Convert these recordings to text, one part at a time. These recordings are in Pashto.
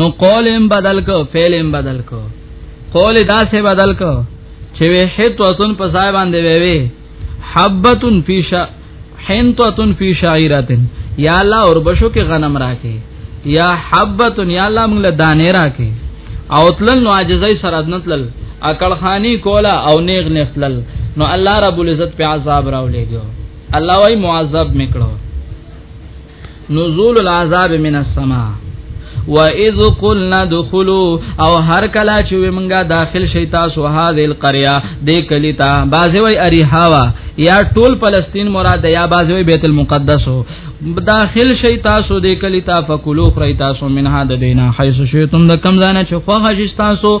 نو قول هم بدل کو فعل هم بدل کو قول دا سه بدل کو چې وی حتوتن په ځای باندې وی وی حبتن فی ش حنتوتن فی شعیرتن یا الله اور بشو کې غنم راکې یا حبتن یا الله موږ له دانه راکې او تلل نو عاجزای سره نتلل اکل خانی کولا او نیغ نختلل نو الله رب العزت په عذاب راولېګو الله وای معذب میکړو نزول العذاب من السماء و اذ قلنا دخلوا او هر کلا چې موږ داخل شي تاسو هاذه القريه دې کلی ته بازه وی اریحاوا یا ټول فلسطین مراد یا بازه وی بیت المقدس داخل شي تاسو دې کلی ته فکلوا خری تاسو منها د دینا حيث شئتم د کم ځانه چې خوښ شي تاسو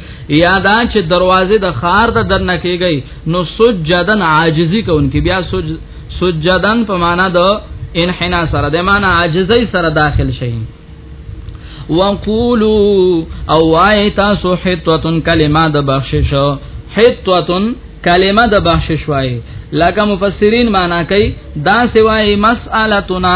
یا دا چې دروازه د خار ته دنه کیږي نو سجدن عاجزی کوونکی بیا سج سجدن په معنا د انحنا سره د معنا عاجزی سره داخل شي وقولو او وای تاسو حتوتن کلمه د بخشش حتوتن کلمه د بخشش وای لکه مفسرین معنا کوي دا سوای مسالتنا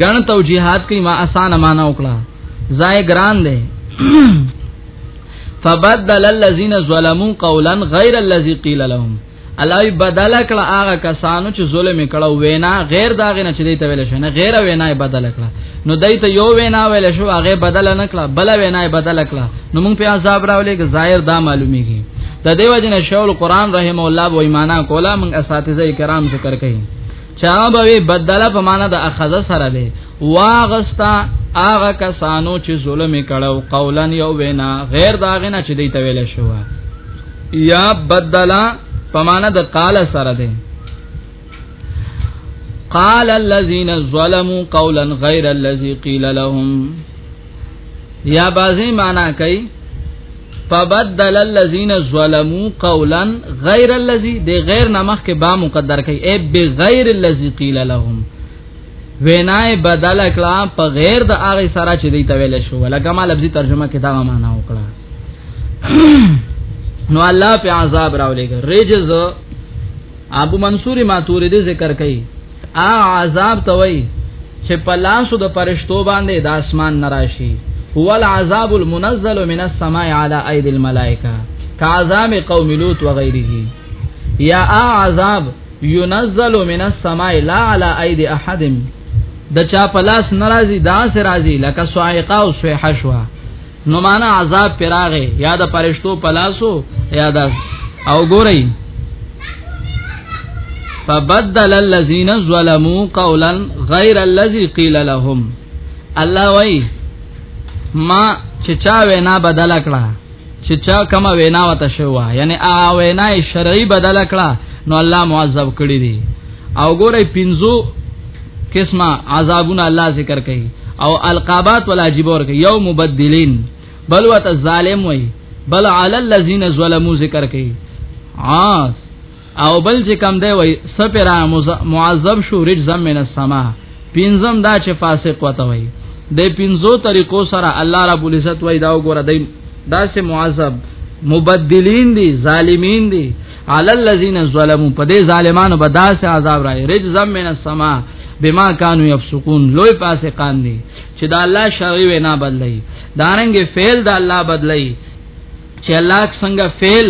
ګڼ توجیهات کوي ما آسان معنا وکړه زای ګران دی فبدل الذين ظلموا قولا غير الذي قيل لهم الله بدل کړه هغه کسانو چې ظلم کړه وینا غیر داغه نه چې دی ته ویل شو نه غیر وینا یې بدل کړه نو دای ته یو وینا ویل شو هغه بدل نه کړه بل وینا یې بدل کړه نو موږ په عذاب راولې که ظاهر دا معلومیږي د دیو جن شول قران رحم الله و ایمانا کولا موږ اساتذه کرام ذکر کړي چا به بدله په معنا د اخذ سره به واغستا هغه کسانو چې ظلم کړو قولا یو وینا غیر داغه نه چې دی ته ویل شو یا بدلا په معنا د قال سره ده قال الذين ظلموا قولا غير الذي قيل لهم یا بازی معنا کوي فبدل الذين ظلموا قولا غير الذي د غیر نمخ کې با مقدر کوي اي بغیر الذي قيل لهم وینای بدل کلا په غیر د هغه سره چې دی ته ویل شو ولکه ما لفظي ترجمه کې دا معنا وکړه نو الله په عذاب راولېګ رجز ابو منصور ماتوریدی ذکر کوي ا عذاب توي چې په لاسو د پرشتو باندې د اسمان نراشي هو العذاب المنزل من السماء على ايدي الملائکه كعذاب قوم لوط وغيره یا ا عذاب ينزل من السماء لا على ايدي احد د چا په لاس ناراضي دا سر راضي لکه صاعقه او صيحه شوه نو معنا عذاب پراغه یا د پرشتو پلاسو یا د او ګورئ فبدل الذين ظلموا قولا غير الذي قيل لهم الله وای ما چې چا وینا بدل کړه چې چا کما وینا وته شو یعنی ا وینا شرعي بدل کړه نو الله معذب کړی دی او ګورې پنځو قسمه عذابونه الله ذکر کوي او القابات والاجب ور کوي یو مبدلین بل وت ظالم وي بل علی الذین ظلموا ذکر کوي عاص او بل چې کم دی وي سپرا معذب شو رجزم من السما پنځم دا چې فاسق وته وي د پنځو طریقو سره الله رب العزت وای دا وګوره دای دا سه معذب مبدلین دي ظالمین دي علی الذین ظلموا په دې ظالمانو به داسې عذاب راي رجزا من السما بما كانوا يفسقون لوی فاسقان دي چې دا الله شرعي وینا بدلای دارنګ فعل د الله بدلای چې الله څنګه فعل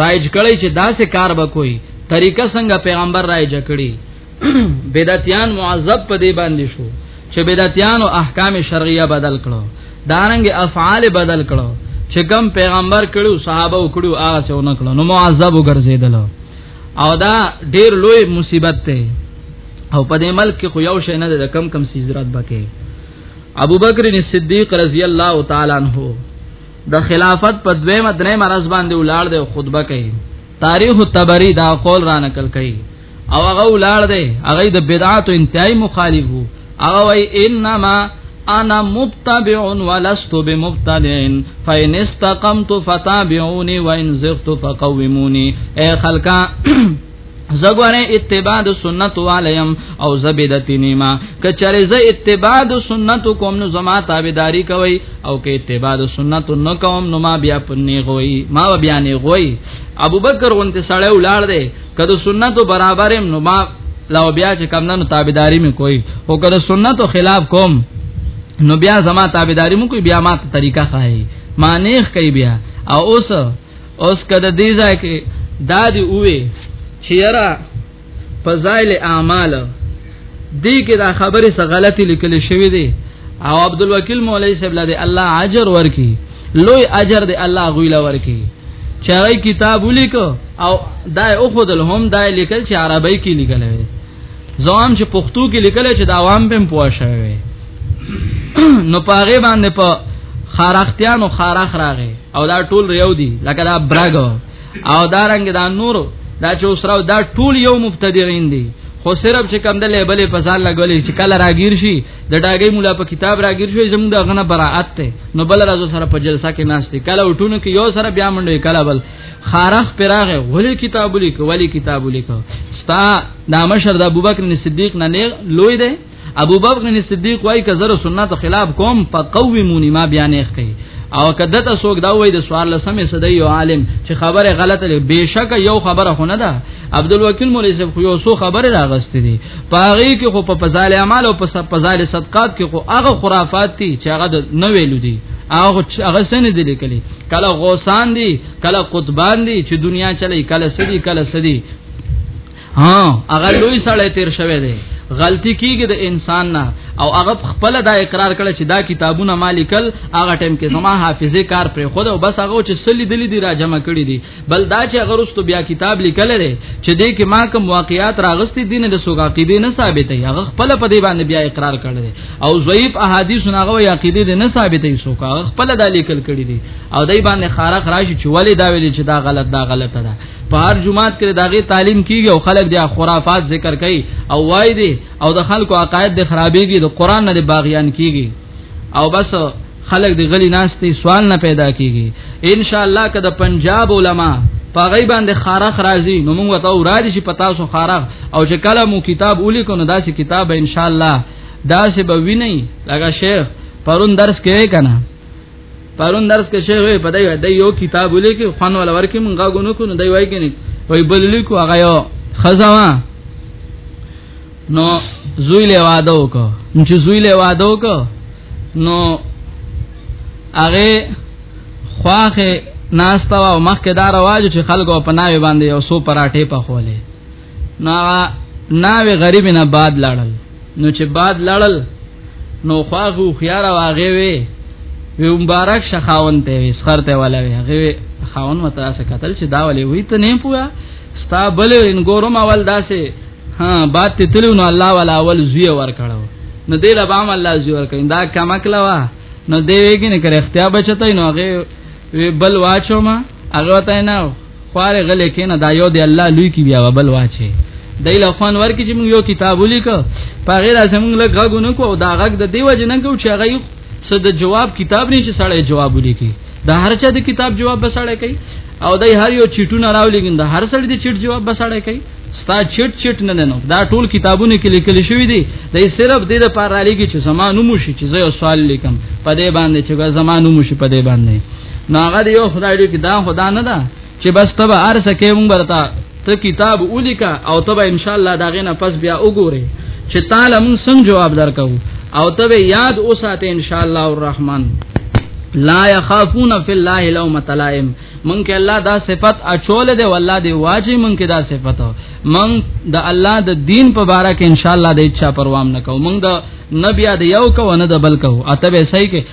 رایج کړی چې داسې کار به کوي طریقه څنګه پیغمبر رایج کړی بدعتيان معذب په دې باندې شو چې بدعتيانو احکام شرعيه بدل کړو دارنګ افعال بدل کړو چې کوم پیغمبر کړو صحابه وکړو هغه څه نه کړو نو معذب وګرځیدل او دا ډیر لوی مصیبت ته او په دې ملک کې خو یو شی نه ده کم کم سیزرات بکې ابو بکر صدیق رضی الله تعالی عنہ د خلافت په دویمه درې مرز باندې ولاړ دی خطبه کوي تاریخ التبری دا قول را نقل کوي او هغه ولار دی هغه د بدعات انتهائی مخالف وو هغه وای انما انا مبتبع ولست بمبتدع فإن استقمت فتابعوني وإن زغت فقوموني اے خلقا زګوره اتباع د سنت والیم او زبیدتی نیما کچره ز اتباع د سنت کوم نو زما تابعداری کوي او کې اتباع د سنت نو کوم نو ما بیا پنی غوي ما بیا نه غوي ابوبکر غونته سړی ولاړ دی کله سنت برابرم نو ما لا بیا چې کم نه تابعداري مې کوي او کله سنت خلاف کوم نو بیا زما تابعداري مې کوي بیا ما ته طریقه خای مانیخ کوي بیا او اوس اوس کده دی ځای کې دادی اوې چې یرا فضائل اعمال دی کې دا خبره څه غلطي لیکل شوې دي او عبد الوکیل مولوی صاحب له الله اجر ورکي لوی اجر دی الله غویلا ورکي چاغی کتاب ولیکو او دا او خودل هم دا لیکل چې عربی کې لیکل وي زوام چې پښتو کې لیکل چې دا عوام په پوه شوی نو پاغه باندې په خارختیانو خارخ راغی او دا ټول ریو دی لکه دا برګ او دا رنگ دا نور دا چې اوسراو دا ټول یو مبتدیین دي خو صرف چې کم د لیبلې په ځان لګولې چې کله راګیر شي د ډاګي مولا په کتاب راګیر شوی زموږ د غنه براءت ته نو بل راز سره په جلسه کې ناشته کله وټونه کې یو سره بیا منډه کله بل خارخ پراغه ولی کتاب لیک ولی کتاب لیک ستا د مشر د ابوبکر صدیق نه نه لوی دی ابوبکر صدیق وای ک زره سنت خلاف کوم فقومونی ما بیان یې کوي او کده ته سوګ دا وای د سوال لسمه صدې یو عالم چې خبره غلطه لري بهشکه یو خبره خونه ده عبدالوکیل مولوی صاحب خو یو څو خبره راغستې دي پاغي کې خو په فضائل اعمال او په فضائل صدقات کې خو هغه خرافات دي چې هغه نه ویلو دي هغه هغه سن دي لیکلي کله غوسان دي کله قطبان دي چې دنیا چلی کله سدي کله سدي ها هغه لوی سړی تیر شوی دی غلطی کیږي د انسان نه او هغه خپل دا اقرار کړي چې دا کتابونه مالکل هغه ټیم کې زما حافظه کار پر خود او بس هغه چې سلی دلی دی را جمع کړي دي بل دا چې هغه رستو بیا کتاب لیکل لري چې دې کې ما کوم واقعیات راغستې دي نه د سوګ عقیده نه ثابتې هغه خپل په دې باندې بیا اقرار کړل او ضعیف احادیث نه هغه عقیده دې نه ثابتې سوګ هغه خپل د لیکل کړي دي او دې باندې خارق راشي چې ولې دا ویلي چې دا غلط دا غلط ده په هر جمعات کې داغه تعلیم کیږي او خلک د خرافات ذکر کوي او وای دي او د خلکو عقاید د خرابېږي د قران نه باغیان کیږي او بس خلک دی غلی ناشتي سوال نه پیدا کیږي ان شاء الله کده پنجاب علما پاغی باندې خارخ راځي نو موږ ته ورادي چې پتا سو خارخ او چې کله مو کتاب ولي کو نو داسې کتاب ان شاء الله داسې به ویني لکه شیخ پرون درس کې کنه پرون درس کې شیخ وي پدای دی یو کتاب ولي کې خوان ول ورکه موږ غونو کو نو دی وای کې نه وای بل لیکو هغه یو خزاوه نو زوی له واده وکړو چې زوی له واده وکړو نو هغه خواخه ناستا او مخکې دا رواج چې خلکو په ناوي باندې یو سو پراټې په خولې نو ناوي غریب نه باد لاړل نو چې باد لاړل نو خواغو خيار واغې وي وی مبارک شخاون ته وی سخرته ولا وی هغه خاون متا سره قتل چې دا ولې وی ته نه پوهه ستا بل انګورم اول داسې ها بات ته تلو نو الله ولا اول زوی ور کړو نو دې لا بام الله زوی ور کړي دا کما کلوا نو دې وګین کړ اختیار بچتای نو هغه بل واچو ما هغه ته نه خوار غلې کینه دا یو دی الله لوی کی بیا بل واچي دای له خوان ورکی چې موږ یو کتاب ولیکو په غیر از موږ له غږونو کو دا غږ د دیو جنن کو چې هغه سد جواب کتاب نه چې سړی جواب ولیکي دا هر چا د کتاب جواب بسړی کوي او دای هر یو چټونه راولېګند هر سړی د چټ جواب بسړی کوي ستا چټ چټ نه نه دا ټول کتابونه کې لیکل شوی دی دا صرف د دې لپاره را لګي چې زمانو مو شي چې زه یو سوال لیکم په دې باندې چې زمانو مو شي په دې باندې نو هغه یو خدای دې دا خدا نه ده چې بس تبه ارسه کې مونږ برتا ته کتاب ولیکا او تبه ان شاء الله دا غینه پس بیا وګوره چې تعالی مونږ څنګه جواب درکو او تبه یاد اوساته ان شاء الله الرحمن لا يخافون في الله لومۃ لائم مونږ کې الله دا صفت اچول دی والله دی واجی مونږ کې دا صفت مونږ د الله د دین په باره کې ان شاء الله د اچھا پروام نکو مونږ د نبی د یو کو نه د بل کو اته به صحیح کې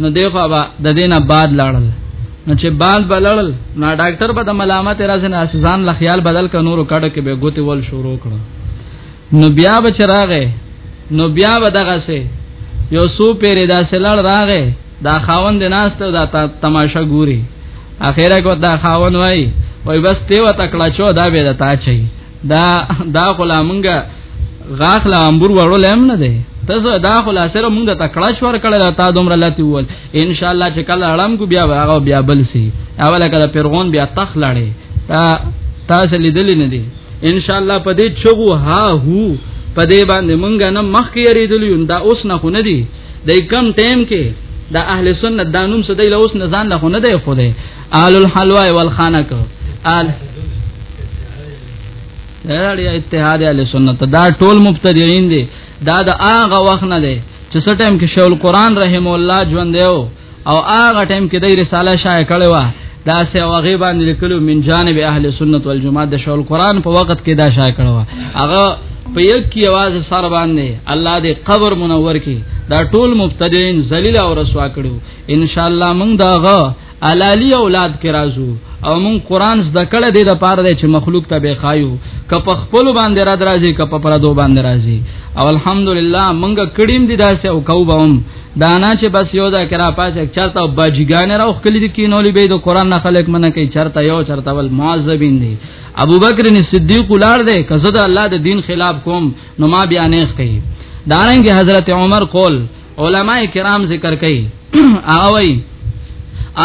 نو دیخوا با د دینه بعد لاړل نو چې بعد بلړل نو ډاکټر به د ملامت راځي نه ځان ل خیال بدل ک نورو کډه کې به ګوتې ول شروع کړو نو بیا به چراغه نو بیا به دغه سه یو سو پیری دا سلړ راغه دا خاوند ناست دا تماشا ګوري اخیره کو دا خاوند وای وای بس ته وته کلا چو دا به دا تا چي دا دا غلامنګه غاخلا امبور وړول هم نه دی تاسو دا خلا سره موږ ته کړه شور کړه تا دومره لتی ول ان شاء الله چې کله اړم کو بیا هغه بیا بل سي اوله کله پیرغون بیا تخ لړې تا تاسو لیدل نه دی ان شاء الله په دې چغو ها هو په دې باندې مونږ نه مخ کې یریدل یو دا اوس نه خو نه دی د کم ټیم کې د اهل سنت د نوم سدی له اوس نه ځان له نه دی خو دی آل الحلوا والخانق آل اړي اتحاد اهل سنت دا ټول مبتدعين دي دا د هغه وخت نه دي چې څه ټایم کې شول قران رحم الله ژوند دیو او هغه ټایم کې د رساله شایع کړي وا دا سه هغه باندې لیکلو من جانب اهل سنت والجماعت د شول قران په وخت کې دا شایع کړي وا هغه په یک کی आवाज سره باندې الله دې قبر منور کی دا ټول مبتدین ذلیل او رسوا کړو ان شاء الله موږ داغه حلالي اولاد کې راځو او مون قران زده کړه دې د پاره دې چې مخلوق ته به خایو ک په خپل باندې را درازي ک په پر دو باندې راځي او الحمدلله مونږه کډیم دي داسې او کوبم دانا چې بس یو دا کرا پاسه چرته باجګان راو خپل دي کې نولې به د قران نه خلق منه کوي چرته یو چرته ول معذبین دي ابوبکر صدیق ولار دې کزه د الله د دین خلاف کوم نو ما بیانې کوي دارنګ حضرت عمر قول علماء کرام ذکر کوي هغه وایي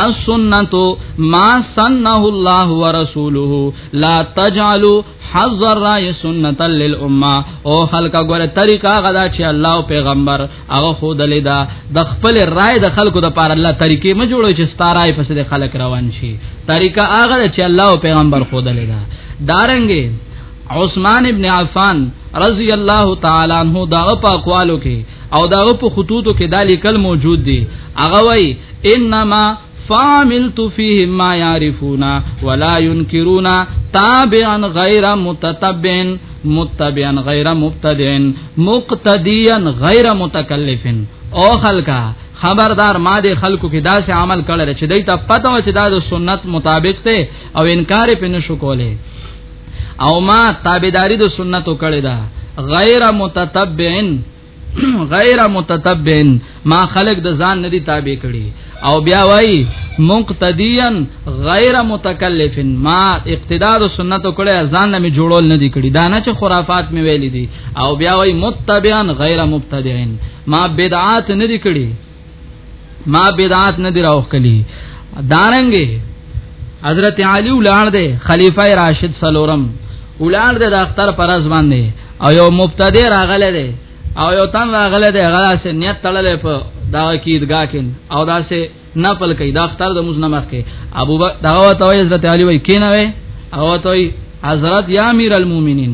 السنت ما سنه الله ورسوله لا تجعلوا حظ الرای سنت للامه او خلق غره طریقه غدا چې الله پیغمبر هغه خود لیدا د خپل رای د خلکو د پاره الله طریقې ما جوړو چې ستارای پس د خلک روان شي طریقه هغه چې الله پیغمبر خود لیدا دارنګي عثمان ابن عفان رضی الله تعالی عنہ دا په اقوالو کې او داغه په خطوطو کې دا لیکل موجود دي هغه وای انما فعملت فيهم ما يعرفون ولا ينكرون تابعا غير متتبع متبعا غير مبتدع مقتديا غير متكلف او خلقا خبردار ما دې خلکو کې داسې عمل کړل چې دای ته پته و چې دا د سنت مطابق ته او انکار پې نشو کوله او ما تابعداري د سنتو کړی دا غیر متتبعن غیر متتبعن ما خلق د ځان ندی تابع کړي او بیا وای مقتدیان غیر متکلفن ما اقتداء د سنتو کړه ځان نه می جوړول ندی کړي دا نه چې خرافات می ویل دي او بیا وای متبعن غیر مبتدعن ما بدعات ندی کړي ما بدعات نه دی راوخ کلی دارنګي حضرت علی ولار دی خلیفہ راشد سلورم ولار دی د اختر پر از باندې او یو مبتدی راغله دی او یو تن راغله دی غلا سه نیت تړلې په دا کیدګه کین او دا سه نفل کوي دا اختر د موږ نمخ کې ابو بکر دا وته حضرت علی وای کینوي او ته حضرت یا امیر المؤمنین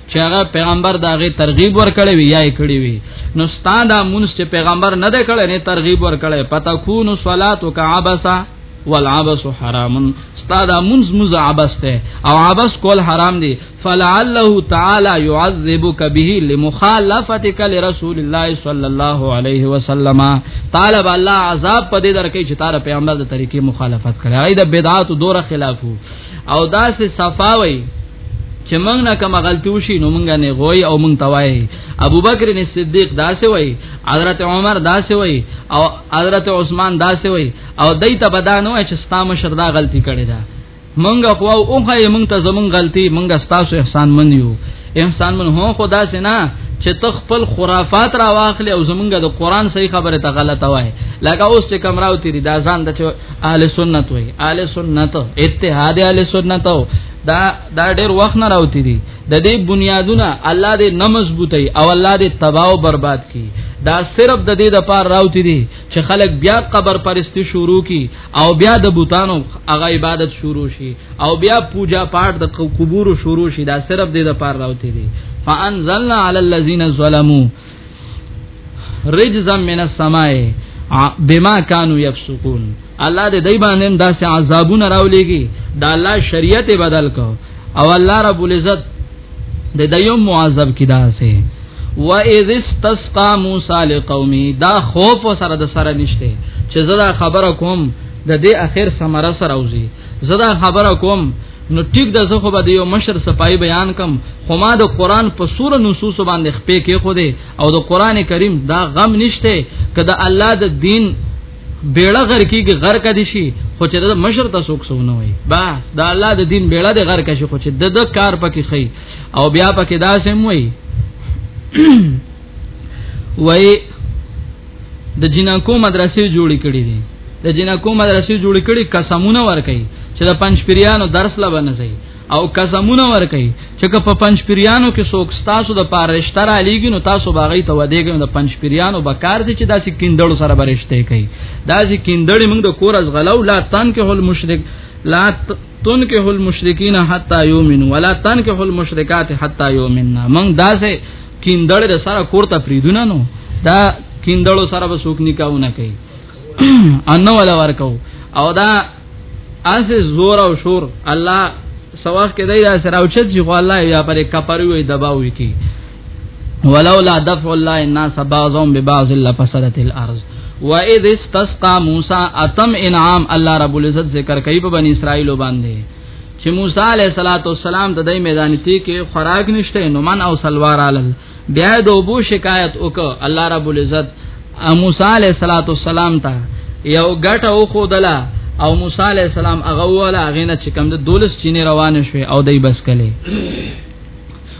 چې هغه پیغمبر دا غي ترغیب ورکړي وی یای کړی وی نو ستان دا مونږ چې پیغمبر نه دی کړی نه ترغیب ورکړي پتا کو نو صلات او کعبسا والعبس حرام استاد منز مز عبس ته او عبس کول حرام دي فلعله تعالی يعذبك به لمخالفتك لرسول الله صلى الله عليه وسلم طالب الله عذاب پدې درکې چې تار پیغمبر د طریقې مخالفت کړي دا بدعات دوره خلافو او دا سه صفاوي چې موږ نه کوم غلطي وشي نو موږ نه غوي او موږ توای ابو بکر نے صدیق داسې وای حضرت عمر داسې وای او حضرت عثمان داسې وای او دای ته بدانو چې ستا مشر دا غلطي کړې ده مونږ خو اوخه مونږ ته زمونږ غلطي مونږ ستاسو احسان من یو احسان من هو خدا سنا چې تخپل خرافات را واخلې او زمونږ د قران صحیح خبره ته غلطه وای لکه اوس چې کمراو تیری دا ځان د اهل سنت وای اهل سنت اتحاد اهل سنت دا دا ډېر وخت نه راوتی دي د دې بنیادونه الله دې نه مضبوطي او الله دې تباہ او برباد کړي دا صرف د دې د پار راوتی دي چې خلک بیا قبر پرستی شروع کړي او بیا د بوتانو هغه عبادت شروع شي او بیا پوجا پاټ د قبور شروع شي دا صرف د لپاره راوته دي فانزلنا علی الذین ظلموا رجزا من السماء بما كانوا يفسقون الله دې دای باندې داسې عذابونه راولېږي دا الله شریعت بدل کو او الله رب العزت د دیم معذب کی دا سه و اذ استسقى موسی لقومه دا خوف سره د سره نشته چې زدا خبره کوم د دې اخر سمره سره اوزي زدا خبره کوم نو ټیک د زخه به یو مشر صفای بیان کم خو ما د قران په سور نصوص باندې خپې کې خو دې او د قران کریم دا غم نشته کده الله د دین بیړه غر کیږي غر کدي شي خو چې د مشر ته څوک سونه وي بس دا الله د دین بیړه د غر کشي خو چې د د کار پکې خي او بیا پکې دا سم وي وای د جنکو مدرسې جوړې کړې دي د جنکو مدرسې جوړې کړې قسمونه ور کوي چې د پنځ پیرانو درس لا بنځي او قسمونه ور کوي چې که په پنځ پیرانو کې څوک تاسو د پارشتر علیګي نو تاسو باغی ته ودیږئ د پنځ پیرانو بکار دي چې داسې کیندړو سره برشته کوي داسې کیندړې موږ د کور از غلو لا تان کې هول مشرک لا تنکه المشرکین حتا یومن ولا تنکه المشرکات حتا یومن موږ داسې کیندړې سره کور ته پریدونه نو دا کیندړو سره به څوک نکاح نه کوي انو ولا ورکو او دا اس زور او شور الله سواخ کې دای دا سره او چت چې خو الله یا پر کفر وي دباوي کی ولولا دفع الله الناس بعضهم ببعض لفسدت الارض واذ استسقى موسى اتم انعام الله رب العزت ذکر کوي په بنی اسرائیل باندې چې موسی علیه السلام د میدان تی کې خوراک نشته نو من او سلوار علل بیا د ابو شکایت وک الله رب العزت موسی علیہ الصلوۃ والسلام ته یو غټه او خودلا او موسی علیہ السلام هغه ولا غینه چې کوم د دولس چینه روان شوه او دای بس کله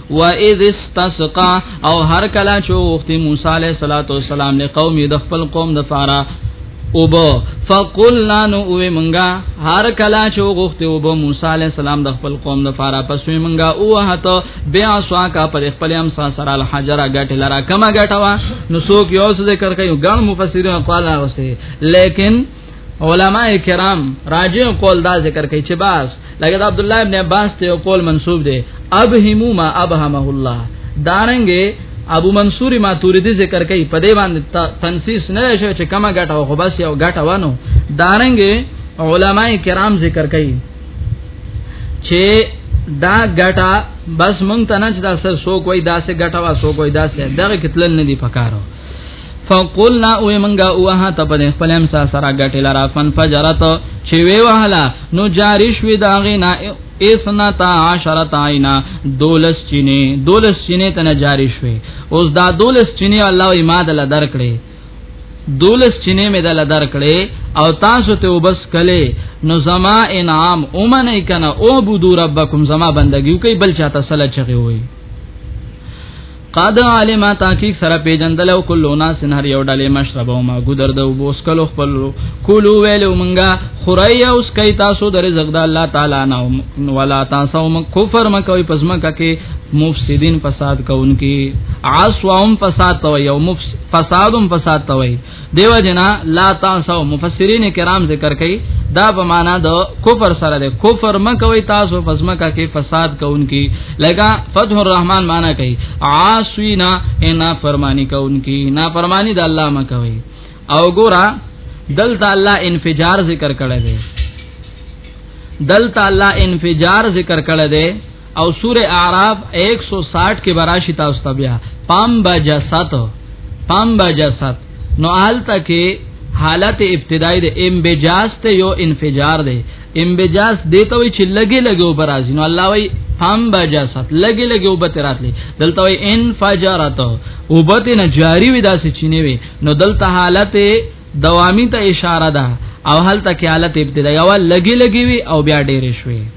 و اذ استسقا او هر کله چې وخت موسی علیہ الصلوۃ والسلام له قوم د خپل قوم د فاره او بو فقلنا نو او منګه هر کلا چې وغوښته او بو موسی عليه السلام د خپل قوم د فارا پس منګه او هته بیا سوا کا پر خپل هم سره الحجر غټ لرا کما غټوا نو څوک یو څه ذکر کوي ګڼ مفسرین قال اوسه لیکن علما کرام راجع قول دا ذکر کوي چې باز لکه د عبد الله ابن عباس ته یو قول منسوب دی ابهمو ما ابهمه الله دارنګ ابو منصور ماتوریدی ذکر کوي په دې باندې تنسیس نه شوی چې کما غټه او خبس یو غټه وانو دارنګ علما کرام ذکر کوي چې دا غټه بس مونږ ته نه چې دا سر سو کوئی دا سه غټه وا سو کوئی دا سه دغه کتل نه دی پکارو فقلنا او منګه اوه ته په خپل امسا سره غټه لرا فن فجرت چې وی وهلا نو جاری شوې دا غینا اسنا تا عشرت عینا دولس چینه دولس چینه تنه جاری شوې اوس دا دولس چینه الله یې ما دل درکړې دولس چینه مې دل درکړې او تاسو ته وبس کله نو زما انعام اومنه کنه او بودو ربکم زما بندگیو کوي بل چاته سلا چغي وي قد علم تحقیق سره پیجندل او کلو ناس هر یو ډلې مشرب او ما ګذر د وبوس کلو خپل کولو ویلو مونږه خورای او سکای تاسو د رزق د الله تعالی نه ولا تاسو م کفر م کوي پزما ککه مفسدين فساد کوونکي عاصوهم فساد توي او فسادهم فساد توي دیو جنا لا تاسو مفسرین کرام ذکر کوي دا په معنا د کفر سره ده کفر م کوي تاسو فزمکه کې فساد کوونکی لکه فتح الرحمن معنا کوي عاصینا انا فرمانی کوونکی نا فرمانی د الله م کوي او ګورا دلته الله انفجار ذکر کړی دی دلته الله انفجار ذکر کړی دی او سوره اعراف 160 کې براشي تاسو ته بیا پام بجسات پام بجسات نو حالته کې حالت ابتدایي د امبجاز ته یو انفجار دی امبجاز دیته وی چې لګي لګي وبرازي نو الله وی پام بجسات لګي لګي وبتراتلی دلته وی انفجارات وبته نه جاری وی داسې چینه وی نو دلته حالت دوامی ته اشاره ده او حالت کې حالت ابتدایي او لګي لګي وی او بیا ډېر شوی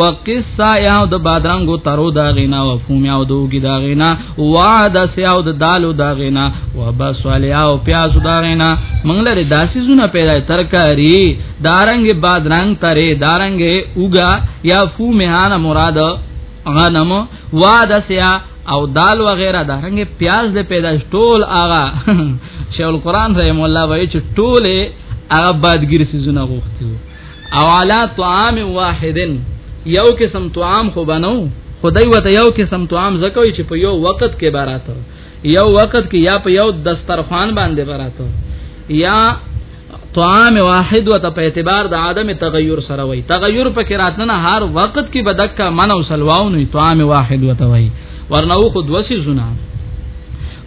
وقصا یاو د بادرنګو ترو دا غینا و فوم یاو دوګی دا غینا وعد سیاو د دالو دا غینا و بسوال یاو پیاز دا غینا منګلره داسې زونه پیدا ترکاری دارنګ بادرنګ ترې دارنګ اوګا یا فوم هان مراد غنم وعد سیا او دال وغیرہ دا رنګ پیاز د پیدا ټول آغا شیخ القران رحم الله وای چې ټوله هغه بادګیر سيزونه غوښتي او علا طعام واحدن یو قسم طعام خو بنو خدای وته یو قسم طعام زکوي چې په یو وخت کې براته یو وخت کې یا په یو دسترخوان باندې براته یا طعام واحد وته په اعتبار د عدم تغیر سره وای تغیر په کې راتنه هر وخت کې بدکا من او سلواو نه طعام واحد وته وای ورنو خو دوسی زونه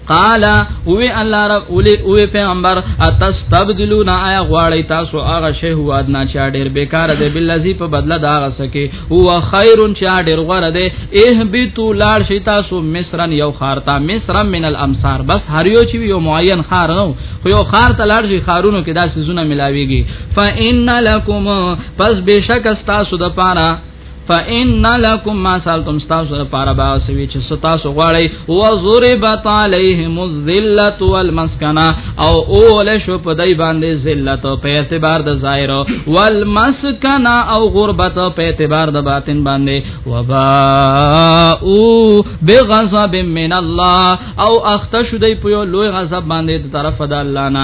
قال هو الله رب اولي او پیغمبر اتستبدلون آیا غواړی تاسو هغه شی هو ادنا چا ډیر بیکاره دی بلذي په بدله دا غسکه هو خیرون چا ډیر غوړه دی اهبتو لاړ شي تاسو مصرن یو خارتا مصر من الامصار بس هر یو چې یو معین خار نو خو یو خار ته لاړ شي خارونو کې دا سيزونه ملاويږي فإن لكم پس بشک تاسو د پاره فإن لكم ما سالتم تاسو لپاره با سوي چې تاسو غواړي وضربت عليهم الذلة والمسكنة او اول شو په دای باندې ذلت په اعتبار د ظاهر والمسكنة او غربت په اعتبار د باطن باندې وباءوا بغضب من الله او اختشوا دی په لوی غضب باندې د طرف د الله نه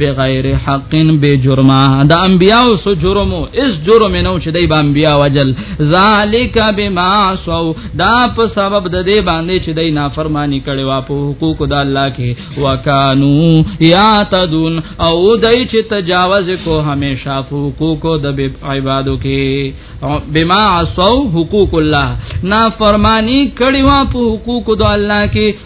بغیر حق به جرما د انبیاو سو جرمو اس جرم نو چې دای با انبیا وجل ذالک بما سو دا په سبب د دې باندې چې دای نافرمانی کړي وا په حقوق د الله کې وکانو یا تدون او دای چې تجاوز کو همیشه حقوق د عبادو کې بما سو حقوق الله نافرمانی کړي وا په حقوق د الله کې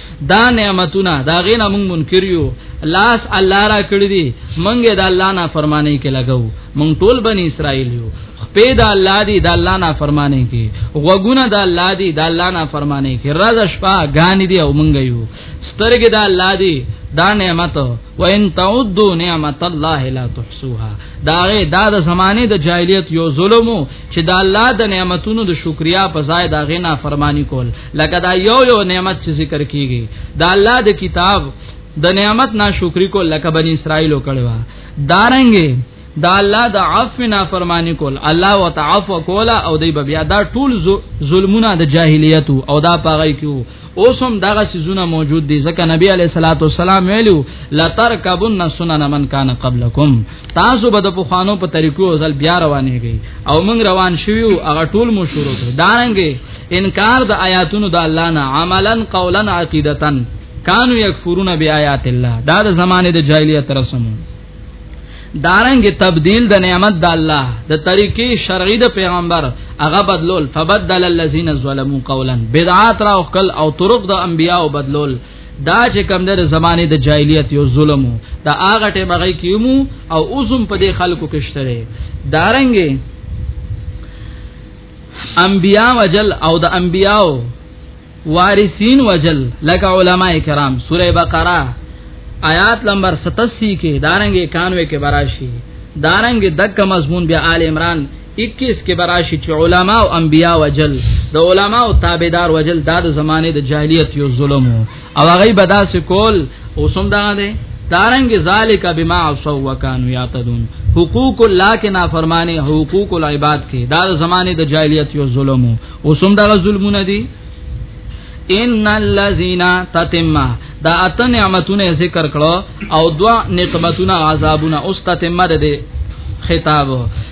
دا نعمتونه دا غینا مونږ منکر یو لاس الله را کړی دی مونږ د الله نه فرمانی کې لګاو مونږ ټول بنی اسرائیل یو خپې د الله دی د الله نه فرمانی کې وګونه د الله دی د الله نه فرمانی کې راز شپه غان دی او مونږ یو سترګې د الله دی دا نعمت و ان تعدو نعمت الله لا تحصوها دا غي دا د زمانه د جاهلیت یو ظلم چې د الله د نعمتونو د شکریا په ځای دا غي نه فرمانی کول لکه دا یو یو نعمت چې ذکر کیږي دا الله د کتاب د نعمت ناشکری کو لکه بنی اسرائیل وکړوا دارنګي دا الله د عفو نه فرمانی کول الله وتعفو کولا او دی بیا دا ټول ظلمونه د جاهلیت او دا پاغی کیو اوس هم دغه سيزونه موجود دي ځکه نبی عليه الصلاه والسلام ویلو لترکبن سنن من کان قبلکم تاسو به د پخوانو په طریقو ځل بیا روانېږئ او موږ روان شوو هغه ټول مو شروع کړ دارنګې انکار د آیاتونو د الله نه عملا قولا عقیدتا کانو یکفرون بیاات الله دا د زمانه د جاهلیت رسمو دارنګ تبديل د نعمت د الله د طریقې شرعي د پیغمبر هغه بدلول فبدل الذين ظلموا قولا بدعات را او طرق د انبياو بدلول دا چې کم در زمانه د جاهلیت یو ظلم دا هغه ټیم هغه کیمو او اوسم په دې خلکو کې شته دارنګې انبیا وجل او د انبیاو وارثین وجل لکه علما کرام سوره بقره آیات نمبر 87 کې دارنګې 91 کې براشي دارنګې دک مضمون بیا آل عمران 21 کې براشي چې علما او انبیا وجل د علما او تابعدار وجل د زمانه د جاهلیت یو ظلم او هغه به داسې کول اوسم دا دی دارنګ ذالک بما عصوا وكانوا يعتدون حقوق الله کې نافرمانی حقوق العباد کې دا زمانه د جاهلیت یو ظلم اوسم دا ظلمونه دي ان الذين تتمه دا اته نعمتونه ذکر کړو او دوا نعمتونه عذابونه اوس تتمه ده خطاب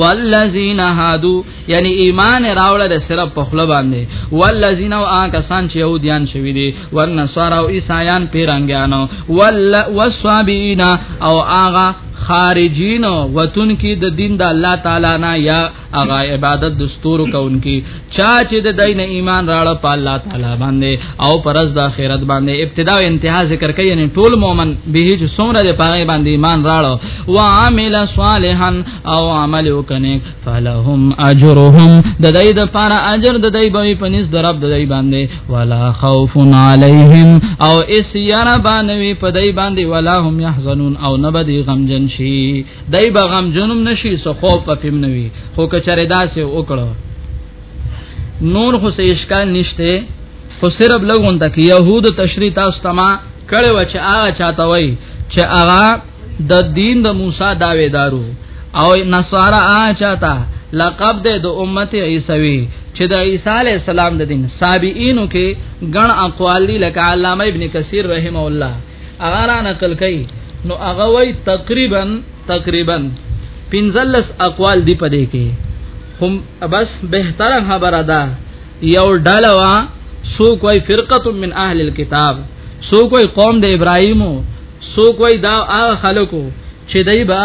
والذین هادو یعنی ایمان راوړل د صرف په خپل باندې والذین او آکسان چې يهوديان شوی دي ورنصارا او عیسایان پیرانګانو ول وصابینا او آغا خارجین وتون کی د دین د الله تعالی نه یا اغا عبادت دستور کونکي چا چې د دین ایمان راړه په الله تعالی باندې او پرز د آخرت باندې ابتدا او انتها ذکر کوي یعنی ټول مؤمن به چې څومره د پاره باندې ایمان راړه او عامل صالحا او عمل وکنه فلهم اجرهم د دې د پاره اجر د دې به په نس درب د دې باندې ولا خوف علیهم او اس یرا باندې په دې باندې ولا هم يحزنون او نبدي غمجن شي دای به غم جنم نشي سو خوف په فهم نوي خو کچره داسې وکړو نور خو سه اشکال نشته خو صرف لګون تک يهود تشریح تاسو تما کړي و چې هغه چاته وای چې هغه د دین د موسی داوی دارو او نصارا هغه چاته لقب د د امت عیسوی چې د عیسی علی السلام د دین سابعینو کې ګڼ اقوال لکه علامه ابن کثیر رحم الله هغه را نقل کړي نو هغه وای تقریبا تقریبا پنځلس اقوال دی پدې کې هم بس بهتره خبره ده یو ډله وا سو کوئی فرقه من اهل الكتاب سو کوئی قوم د ابراهیمو سو کوئی دا هغه خلکو چې دای با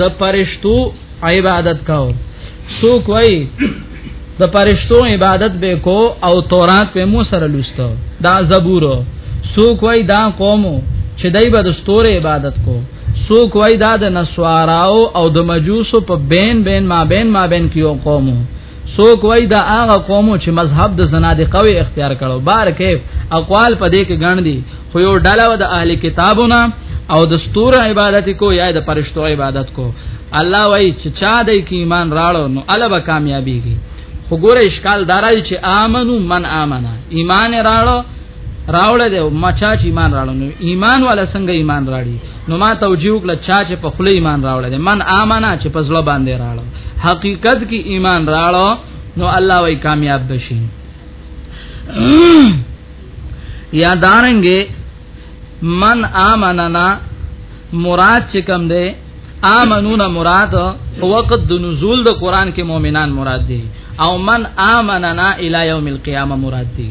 د پرشتو عبادت کاو سو کوي د پرشتو عبادت به کو او تورات په مو سره لوستو دا زبور سو کوي دا قوم چې دای به د ستور عبادت کو سو کوي دا د نسواراو او د مجوسو په بین بین ما بین ما بین کیو قومو سوک وای دا هغه قوم چې مذهب د زنادقه وی اختیار کړو بار کې اقوال پدې کې ګڼ دي خو یو ډله د اهل کتابونه او د ستور عبادت کو یا د پرشتو عبادت کو الله وای چې چا دې کې ایمان راړو نو الوب کامیابیږي خو ګوره اشکال دارای چې امنو من امنه ایمان راړو راوړل دی ما چا چې ایمان راړو نو ایمان ولا څنګه ایمان راړي نو ما توجیه وکړه چا چې په خله ایمان راوړل دی من امنه چې په ځل باندې راړو حقیقت کې ایمان راړو نو الله وای کامیاب بشي یا دارنګې من امننا مراد چې کم دی امنون مراد وقت د نزول د قران کې مؤمنان مراد دي او من امننا الی یوم القیامه مراد دي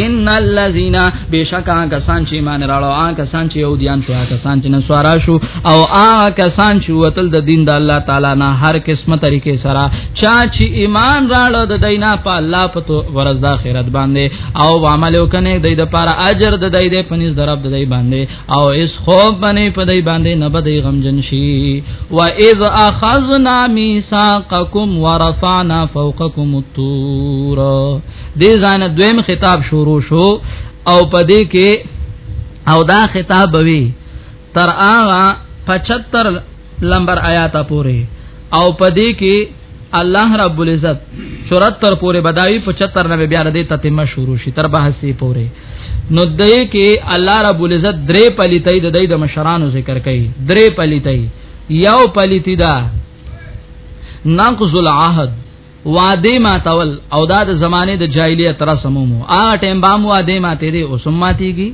ان الذين بشکا کسان چې ایمان راړو آ کسان چې يهوديان شو آ کسان چې نصارا شو او آ کسان چې وتل د دین د الله تعالی نه هر قسمه طریقې سره چا چې ایمان راړو د دینا په الله په تو ورځ د آخرت باندې او عمل وکنه د دې لپاره اجر د دې د پنځ درب د دې باندې او اس خوب باندې په دې باندې نه بده غمجن شي و اذ اخذنا ميثاقكم ورفعنا فوقكم الطور دې ځان دویم خطاب شروع شو او پدې کې او دا خطاب وی تر هغه 75 لمبر آیات پورې او پدې کې الله رب العزت 74 پورې بدایي 75 نه بیا دې تتمه شروع شي تر بحثي پورې نو دې کې الله رب العزت درې پلیتې د دې د مشرانو ذکر کړي درې پلیتې یو پلیتی دا نقض العهد وعده ماتول او دا د زمانه د جاهلیت رسم مو آ ټیم بام وعده ماته دي او سماتيږي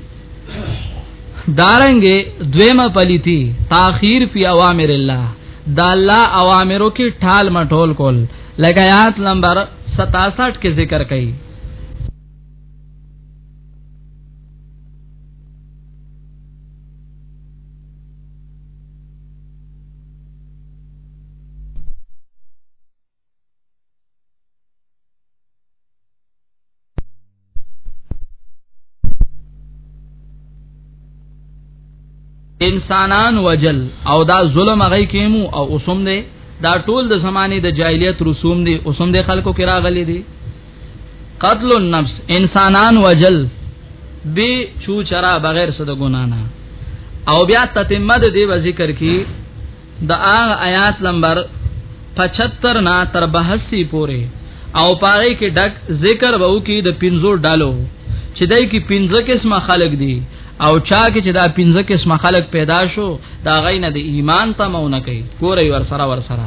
دارنګه دویمه پلیتی تاخير فی اوامر الله دا الله اوامرو کې ټال مټول کول لکه آیات نمبر 67 کې ذکر کړي انسانان وجل او دا ظلم هغه کېمو او اوسم دی دا ټول د زمانه د جاهلیت رسوم دی اوسم دی خلکو کې راغلي دي قتل النفس انسانان وجل بی چو چرا بغیر صد ګنا نه او بیا تتمه د دی ذکر کی د هغه آیات نمبر 75 نا تر 82 پورې او پاره کې ډک ذکر وو کې د پنځو ډالو چې دای کې پنځه قسمه خلق دي او چا کې چې دا پنځه قسمه خلق پیدا شو دا غینه د ایمان تمونه کوي ګورې ور سره ور سره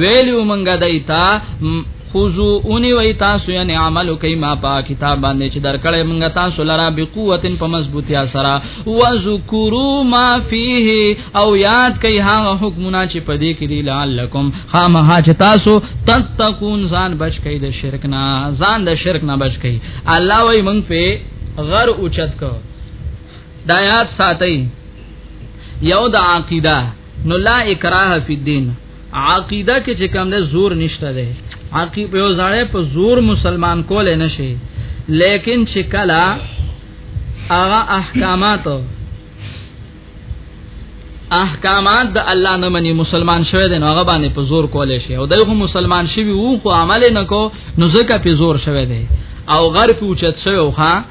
ویلو مونږه دایتا خذو اونی وای تاسو یعنی عمل کوي ما په کتاب باندې چې درکړې موږ تاسو لرا به قوت په مضبوطیا سره وذکروا ما فيه او یاد کوي هغه حکمونه چې په دې کې دي لعلکم خامها چې تاسو تتقون ځان بچ کړئ د شرک نه ځان د شرک نه بچ کړئ الله وای موږ په غر اوچت کو دایات ساتي یو د عقیده نو لا اکراه فی الدین عقیده کې چې کوم ده زور نشته ده عقیب یو ځړې په زور مسلمان کول نه شي لیکن چې کلا هغه احکامات احکامات د الله نه مني مسلمان شوی دی نو هغه باندې په زور کول شي او دغه مسلمان شوی وو خو عمل نه کو نو ځکه په زور شوی دی او غرق اوچت شوی وو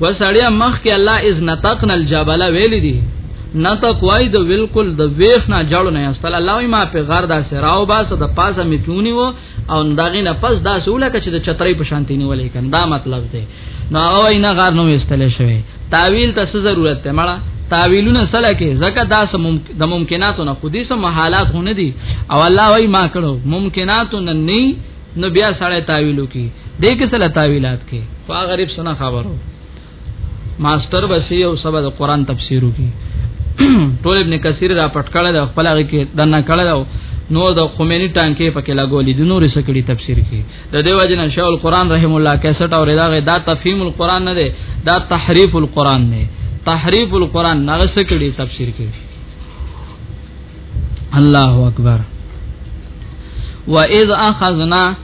وسړیا مخ کې الله اذ نطقنا الجبل ویل دي نطق وای د بالکل د ویخ نه جړو نه استل الله ما په غار دا سراو باس د پاسه می پیونی وو او داغه نه پس دا سوله کچ د چترې په شانتی نیولې کن دا مطلب دی نو او نه غار نو استل شوی تعویل ته څه ضرورت ته مړه تعویلونه سره کې زکه دا سم د ممکناتو نه خودي سم حالات هونه دي او الله وای ما کړو ممکناتو نه نه نو بیا سړی تاویلو کی دې کې سره تاویلات کې فا غریب سنا خبرو ماستر بسی او سبا د قران تفسیرو کی ټول ابن کثیر را پټ کړه د خپل هغه کې دنه کړه نو د خمینی ټانکې پکې لګولې د نور سکړي تفسیر کې د دیو جن شاول قران رحم الله 61 او رداغه دا تفهیم القران نه دی دا تحریف القران نه تحریف القران نه سکړي تفسیر کې الله اکبر واذ اخذنا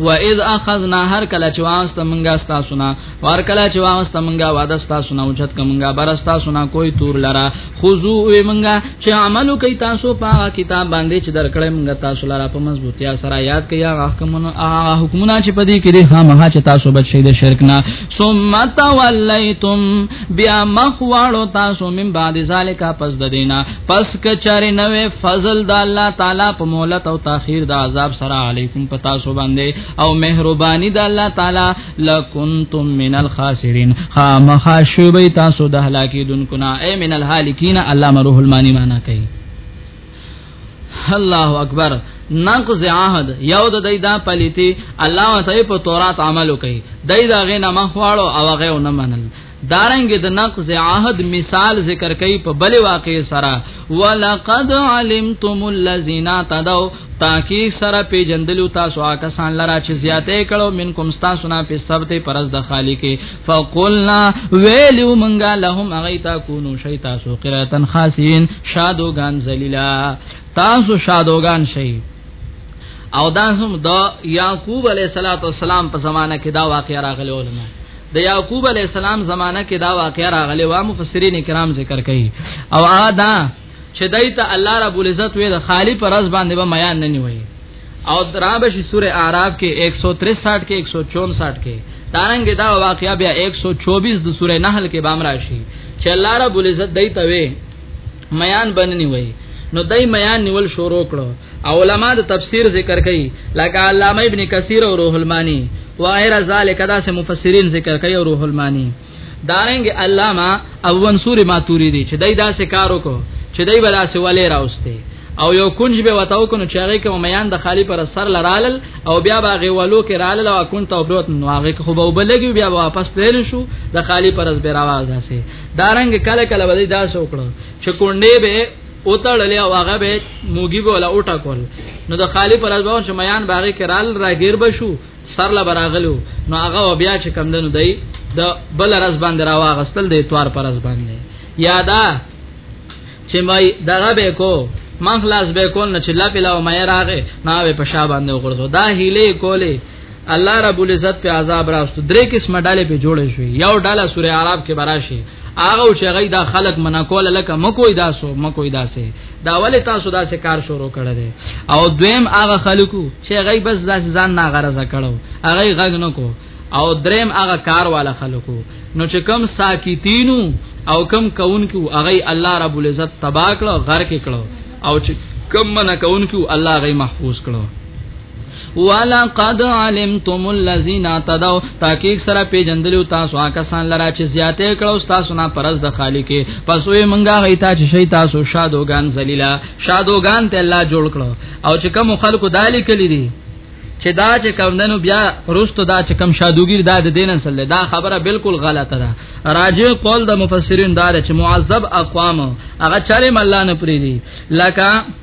و اذ اخذنا هر کله چې واسطه مونږه ستا سنا هر کله چې واسطه مونږه وعده ستا سنا او چت کومګه برستا سنا کوئی تور لرا خذو وی مونږه چې عملو کوي تاسو په کتاب باندې چې درکړې مونږه تاسو لرا په مضبوطیا سره یاد کیا حکمونه حکمونه چې پدې کې دي ها مها چې تاسو بچی د شرک نه ثم تولیتم بیا مخواړو تاسو من بعد ذالک پس د دینا پس کچره نوې فضل د الله تعالی په مولت او تاخير د عذاب سره علیکم پتا سو باندې او مهرباني د الله تعالی لکنتم من الخاسرین خامخا شوبې تاسو د هلاکی دن کنا اے من الهالکین علامه روح المانی معنا کوي الله اکبر نقض عهد یو د دای دا پلیتی الله وتعالى په تورات عملو کوي دای دا غې نه مخواړو او هغه نه منل دارنګ د نقض عهد مثال ذکر کوي په بل واقع سره ولقد علمتم الذين تدوا تاکي سره پیجندلو تاسو آکسان لرا چې زیاته کړو منکم تاسو نه په سبته پرز د خالق فقلنا ویلو منګه لهم اغیتا کونو شیتا سو قراتن خاصین شادوغان ذلیلا تاسو شادوغان شي او دا هم د یعقوب علی صلوات والسلام په زمانہ کې دا واقعا راغلی علماء د یعقوب علی السلام زمانہ کې دا واقعا راغلی و مفسرین کرام ذکر کوي او ادا چې دای ته الله رب العزت وې د خالی پر از باندې به میان نه نیوي او درابش سوره اعراف کې 163 کې 164 کې دارنګ دا واقعیا بیا 124 د سوره نحل کې بام راشي چې الله رب العزت دای ته وې میان بننی وي نو دای میان نیول شروع کړو او علما د تفسیر ذکر کوي لکه علامه ابن کثیر او روح المانی وغیر ذالک دا سه مفسرین ذکر کوي او روح المانی دارنګ علامه او منصور ماتوری دی چې دای داسې کار وکړو چې دای بلا سه ولې راوسته او یو کنج به وتاو کنو چې هغه کوم میان د خالی پر سر لرالل او بیا باغه ولو کې رالل او کون ته بروت نو هغه خو به وبلګي بیا واپس تیر شو د خالی پر سر راواز داسې دارنګ کله کله ودی داسې وکړو چې کونډې به او تړلې او هغه به موګي بوله او ټاکول نو د خالی پر ځوان شمیان باغې کرال راګیر بشو سر لا براغلو نو هغه بیا چې کم دنو دی د بل رز باندې راواغستل د اتوار پر رز باندې یادا چې مې دغه به کو ما خلاص به کول نه چې لا پلا او مې راغې ما به په شا باندې وګرځو دا هیله کولې الله رب العزت په عذاب راستو درې قسم ډاله په جوړې شوې یو ډاله سورې عرب کې براشي هغه چې غي دا خلق منا کول لکه مکوې داسو مکوې داسې دا ولې تاسو دا څه کار شروع کړی دی او دویم هغه خلکو چې غي بس دا ځان نه غرض کړو هغه غږ نه کو او دریم هغه کار والا خلکو نو چې کم ساکتینو او کم کونکو هغه الله رب العزت تبا کړو غر کې کړو او چې کم نه کونکو الله غي محفوظ کړو ولقد علمتم الذين اعتدوا تحقیق سره پیجندلو تاسو کسان لرا چې زیاته کړو تاسو نه پرز د خالق پس وی مونږه غیتا چې شي تاسو شادوغان ذلیلا شادوغان ته الله جوړ کړو او چې کوم خلکو دالی کلی دي چې دا چې کمندنو بیا روستو دا چې کم شادوګیر دا د دینن سره دا خبره بالکل غلطه ده راجع قول د مفسرین دا چې معذب اقوام هغه چرې ملانه پری دي لکه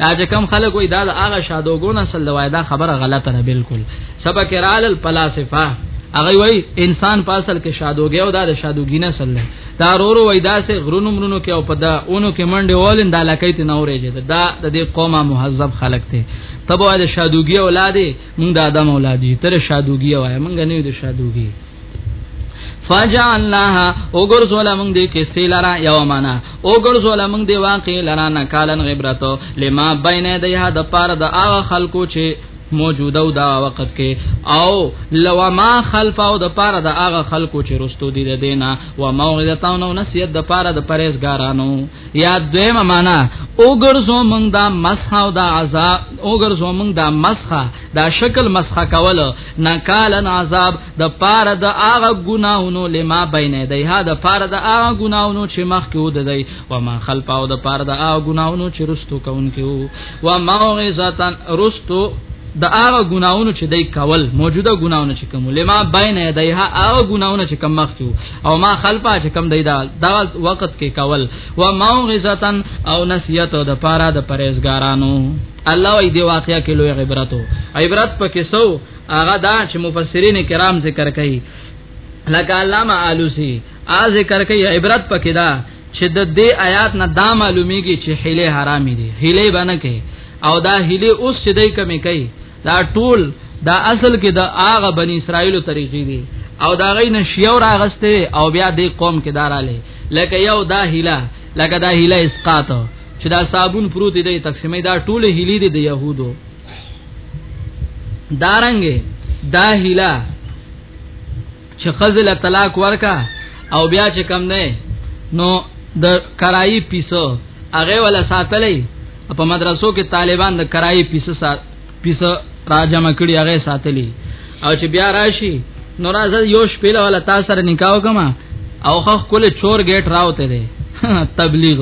دا چې کم خلک وای دا د هغه شادوګون اصل وای دا خبره غلطه نه بالکل سبق رال الفلاسفه هغه وای انسان په اصل کې شادوګي او دا د شادوګی نه اصل نه دا رورو وای دا سه غرونو مرونو کې او په دا اونو کې منډه ولین دا لکې ته نورې دا د دې قومه مهذب خلک ته تبو د شادوګي اولاد مونږ د آدم اولاد یو تر شادوګي وای مونږ نه یو د شادوګي فجعلناها وګرزول موږ دې کې سیلرا یو معنا وګرزول موږ دې واقع لرا نکالن عبرتو لما بین دیها د پاره د هغه خلکو چې موجوده او دا وخت کې او لو ما خلف او د پاره د هغه خلکو چې رستو دي د دینه و موعظه او نصیحت د پاره د پرهیزګارانو یا دویمه معنا اوګرزو مونږ دا مسح او دا عذاب اوګرزو مونږ دا مسح دا شکل مسح کول نه کالن عذاب د پاره د هغه ګناونو لما بینه دی ها د پاره د هغه ګناونو چې مخ کې ود دی و ما خلف او د پاره د هغه ګناونو چې رستو کون کې و موعظه رستو د هغه ګناونو چې دای کول موجوده ګناونه چې کوم لما بین یدایها هغه ګناونه چې کوم مخ او ما خلپا چې کم دی دا دا وخت کې کول و موعظتن او نصیحت د پاره د پرهیزګارانو الله وی دی واقعیا کې لوی عبرتو عبرت پکې سو هغه دا چې مفسرین کرام ذکر کوي لکه علامه علوسی ا ذکر کوي عبرت پکې دا چې د دې آیات نه دا معلومیږي چې حیله حرامې دي حیله باندې کوي او دا حیله اوس چې دای کمی کوي دا ټول دا اصل کې د هغه بنی اسرائیل طریقې دي او دا غي نشیو راغسته او بیا د قوم کې داراله لکه یو دا هیله لکه دا هیله اسقاط چې دا صابون پروت دی تقسیمې دا ټول هیلې دي د يهودو دارنګ دا هیله چې خزل طلاق ورکا او بیا چې کم نه نو د کرای پیسو هغه ولا ساتلې په مدرسو کې طالبان د کرای پیسو سات پیسو راجم کړي هغه ساتلې او چې بیا راشي نو راځه یو شپې له ولا تاسو سره نکاح وکما او خو کله چور گیټ راوته دي تبلیغ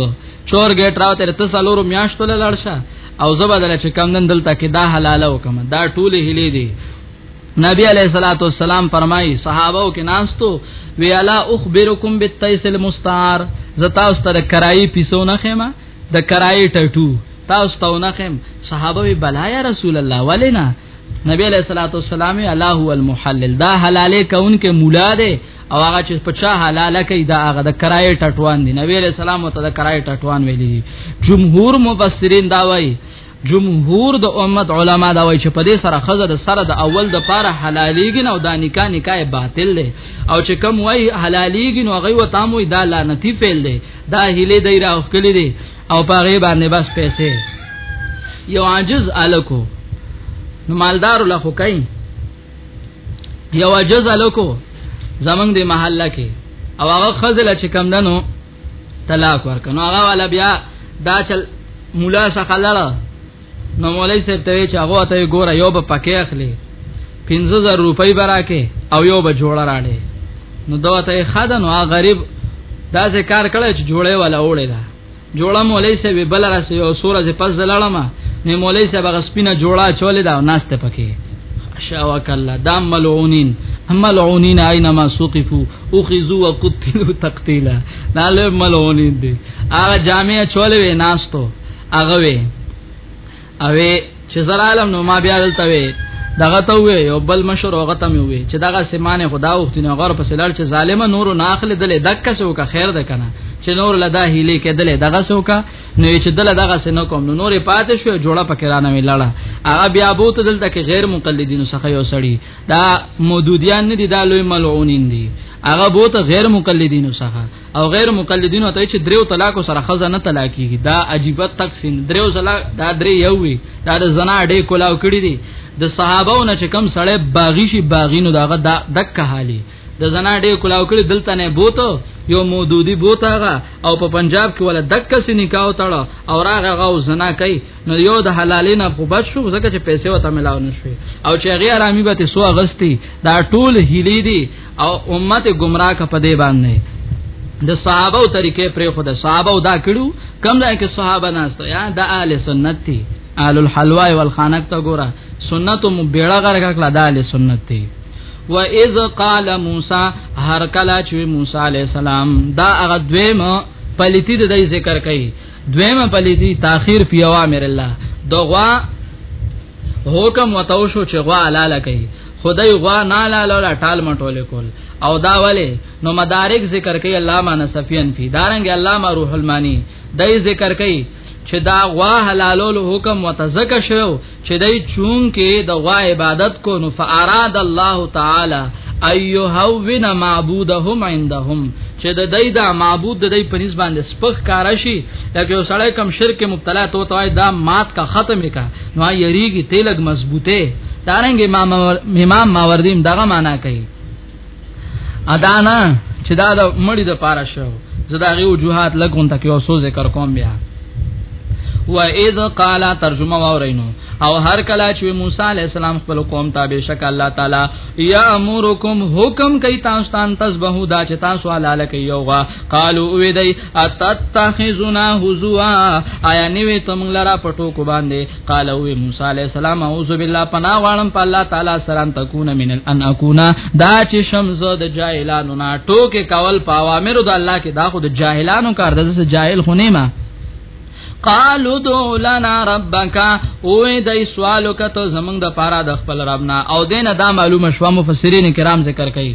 چور گیټ راوته ته سالورو میاشتو لاړشه او زبر دل چې کم نن دلته کې دا حلاله وکم دا ټوله هلي دي نبی علیہ الصلوۃ والسلام فرمایي صحابه او کې ناستو وی الا اخبرکم بالتیس المستعار زتا است د کرای پیسو نه خېما د کرای ټټو تاسو ته نه خېم صحابه وی بلا یا رسول الله ولینا نبی علیہ الصلوۃ والسلام الله هو المحلل دا حلاله کون کې مولا دی او هغه چې پچا حلاله کوي دا هغه د کرای ټټوان دی نبی علیہ السلام ته د کرای ټټوان ویلي جمهور مفسرین دا وایي جمهور د امت علما دا وایي چې په دې سره خزه د سره د اول د پاره حلاليږي نو دا نکاح نکاح باطل دی او چې کم وایي حلاليږي نو غي و تام وي دا لعنتی فعل دی دا هله دی راخلي دی او په غي باندې بس پیسې یو عاجز الکو نو مالدار له خو کوي یو عاجز الکو زمنګ دی محله کې او هغه خزل چې کم دنو طلاق ورکنو هغه ولا بیا دا چل مولا څخه لاله نو مولای صاحب ته چې هغه ته ګوره یو به پکې اخلي 15000 روپۍ براکه او یو به جوړ راړي نو دوه ته خدن وا غریب دا څه کار کړی چې جوړې ولا وړي دا جوړه مولای صاحب بل راسي او سورہ ز پس دلړم نه مولای صاحب غسپینه جوړه چولې دا ناشته پکې شاوک الله دام ملعونین هم ملعونین اينما سوقفو او خزو وقتلو تقتیلا دا له ملونی دی هغه جامع چولې وې ناستو هغه وې اوې چې زر عالم نو ما بیا دلته وې دغه ته وې یو بل مشر هغه ته وې چې دغه سیمانه خدا او تینه غور په سلړ چې ظالم نور نه اخلي دلې دک څه وکړه خیر ده کنه چې نور لدا هیلې کې دلې دغه څه وکړه نو چې دلې دغه څه نو کوم نو نورې پاتې شو جوړه پکې رانه وی لړه هغه بیا بوت دلته کې غیر مقلدینو څخه یو سړی دا مودودیان نه دي دا لوی ملعونین دي هغه بوت غیر مقلدینو څخه او غیر مقلدینو ته چې دریو طلاق سره خزه نه طلاق کیږي دا عجیب تقسیم دریو زلا دا درې یو وي دا د زنا ډې کولاو کړی دي د صحابهو نه چې کم سړی باغی شي باغینو داغه دا دک حالي د زنا ډې کولاو کړی دلته نه بوت یو مودودی بوت هغه او په پنجاب کې ولا دک سې نکاح تړ او راغه غو زنا کوي نو یو د حلالې نه خو بچ شو ځکه چې پیسې وته ملاو نشوي او چې هغه آرامي به ته سو اغستی دا ټول هلي دي او امت گمراه ک په دې باندې د صحابه او طریقې پرې خو د صحابه او دا کړو کم ځای کې صحابه ناشته یا د اهل سنت دي اهل الحلوا والخانق ته ګوره سنت مو بیړه غره کړه د اهل سنت دي و اذ قال موسی هر کله چې موسی عليه السلام دا هغه دویم پلیتی د ذکر کوي دویمه پلیتی تاخير فی اوامر الله دغوا حکم وتاو شو چې غوا حلاله کوي خدای غوا نه لاله لا ټال مټول کول او دا ولی نو مدارک ذکر کوي علامه نصفیان فی دارنګ علامه روح المانی دای ذکر کوي چې دا غوا حلالول حکم متزکه شو چې دای چون کې د غوا عبادت کو نو فاراد الله تعالی ايهوون معبودهم عندهم چې د دای دا معبود د دای په نسبت باندې سپخ کار شي لکه سړی کم شرک مبتلا ته وای دا مات کا ختم کا نو یریږي تلګ مضبوطه دارنګ امام امام ماوردیم دغه معنا کوي ادانا چې دا د مړی د پاره شو زداغي وجوهات لګون تک یو سو ذکر کوم بیا و اذ قال ترجمه واورینو او هر کله چې موسی علی السلام خپل قوم ته بشک الله تعالی یا امرکم حکم کوي تاسو تان تسبحو دا چې تاسو حلاله کوي یوغه قالو وی دی اتتخذنا هزوا آیا نیوی تم لرا پټو کو باندې قال او موسی علیہ السلام اعوذ بالله پنا غوانم په الله تعالی سره ان تکونه من ان اكونا دا چې شمز د جاهلانو نا ټوکې کول په اوامر د الله کې دا خو د جاهلانو کار د جاهل خونه ما قالو دو لنا ربک اوې دای سوالو کته زمنګ د پارا د خپل ربنا او دینه دا معلومه شوه مفسرین کرام ذکر کوي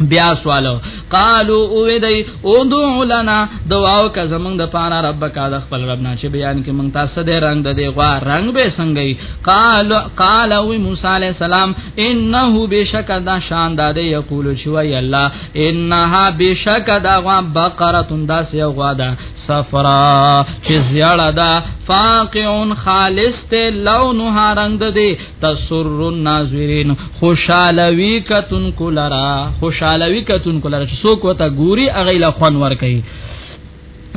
بیا سوالو قالو او دی او دو لنا دعاو کا زمون د پاره رب کا د خپل رب نه چې بیان کې مونږ تاسو د رنگ د دی غوا رنگ به څنګه قال قال او موسی علی السلام انه بشک دا شان د یقول شو ای الله انها بشک دا غوا بقره دا سی غوا دا صفرا چې زیړه ده فاقعون خالص ته لونها رنگ ده دي تسر الناظرین خوشالوي کتن کولرا خوشالوي کتن کولرا چې څوک وته ګوري اغه له خون ور کوي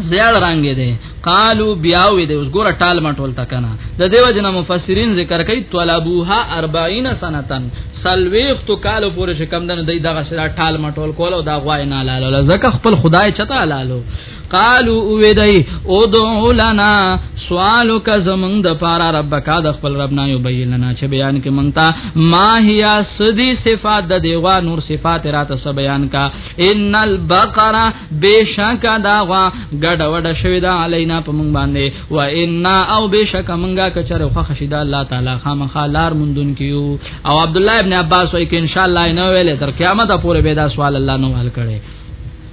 زیړ رنگ دی قالو بیاوی دی اوس ګوره ټال مټول تکنه د دیو جن مفسرین ذکر کوي طلبوها 40 سنتن سلويخت کالو پورې کم دنه دی دغه سره ټال مټول کول او دا غوای نه لاله ځکه خپل خدای چته لاله قالو اوی دی او دعو لنا سوالو کا زمون د پارا رب کا د خپل رب نه یو بیلنا چې بیان کې مونږ ته ما هيا سدي صفات د دیوا نور صفات را ته سب بیان کا ان البقره بشک دا غوا ګډ وډ شوی دا علینا په مونږ باندې و ان او بشک مونږه کچره خو خشیدا الله تعالی خامخا لار مندون کیو او عبد الله ابن عباس وای کې ان شاء الله نه ویلې تر قیامت پورې به دا سوال الله نو حل کړي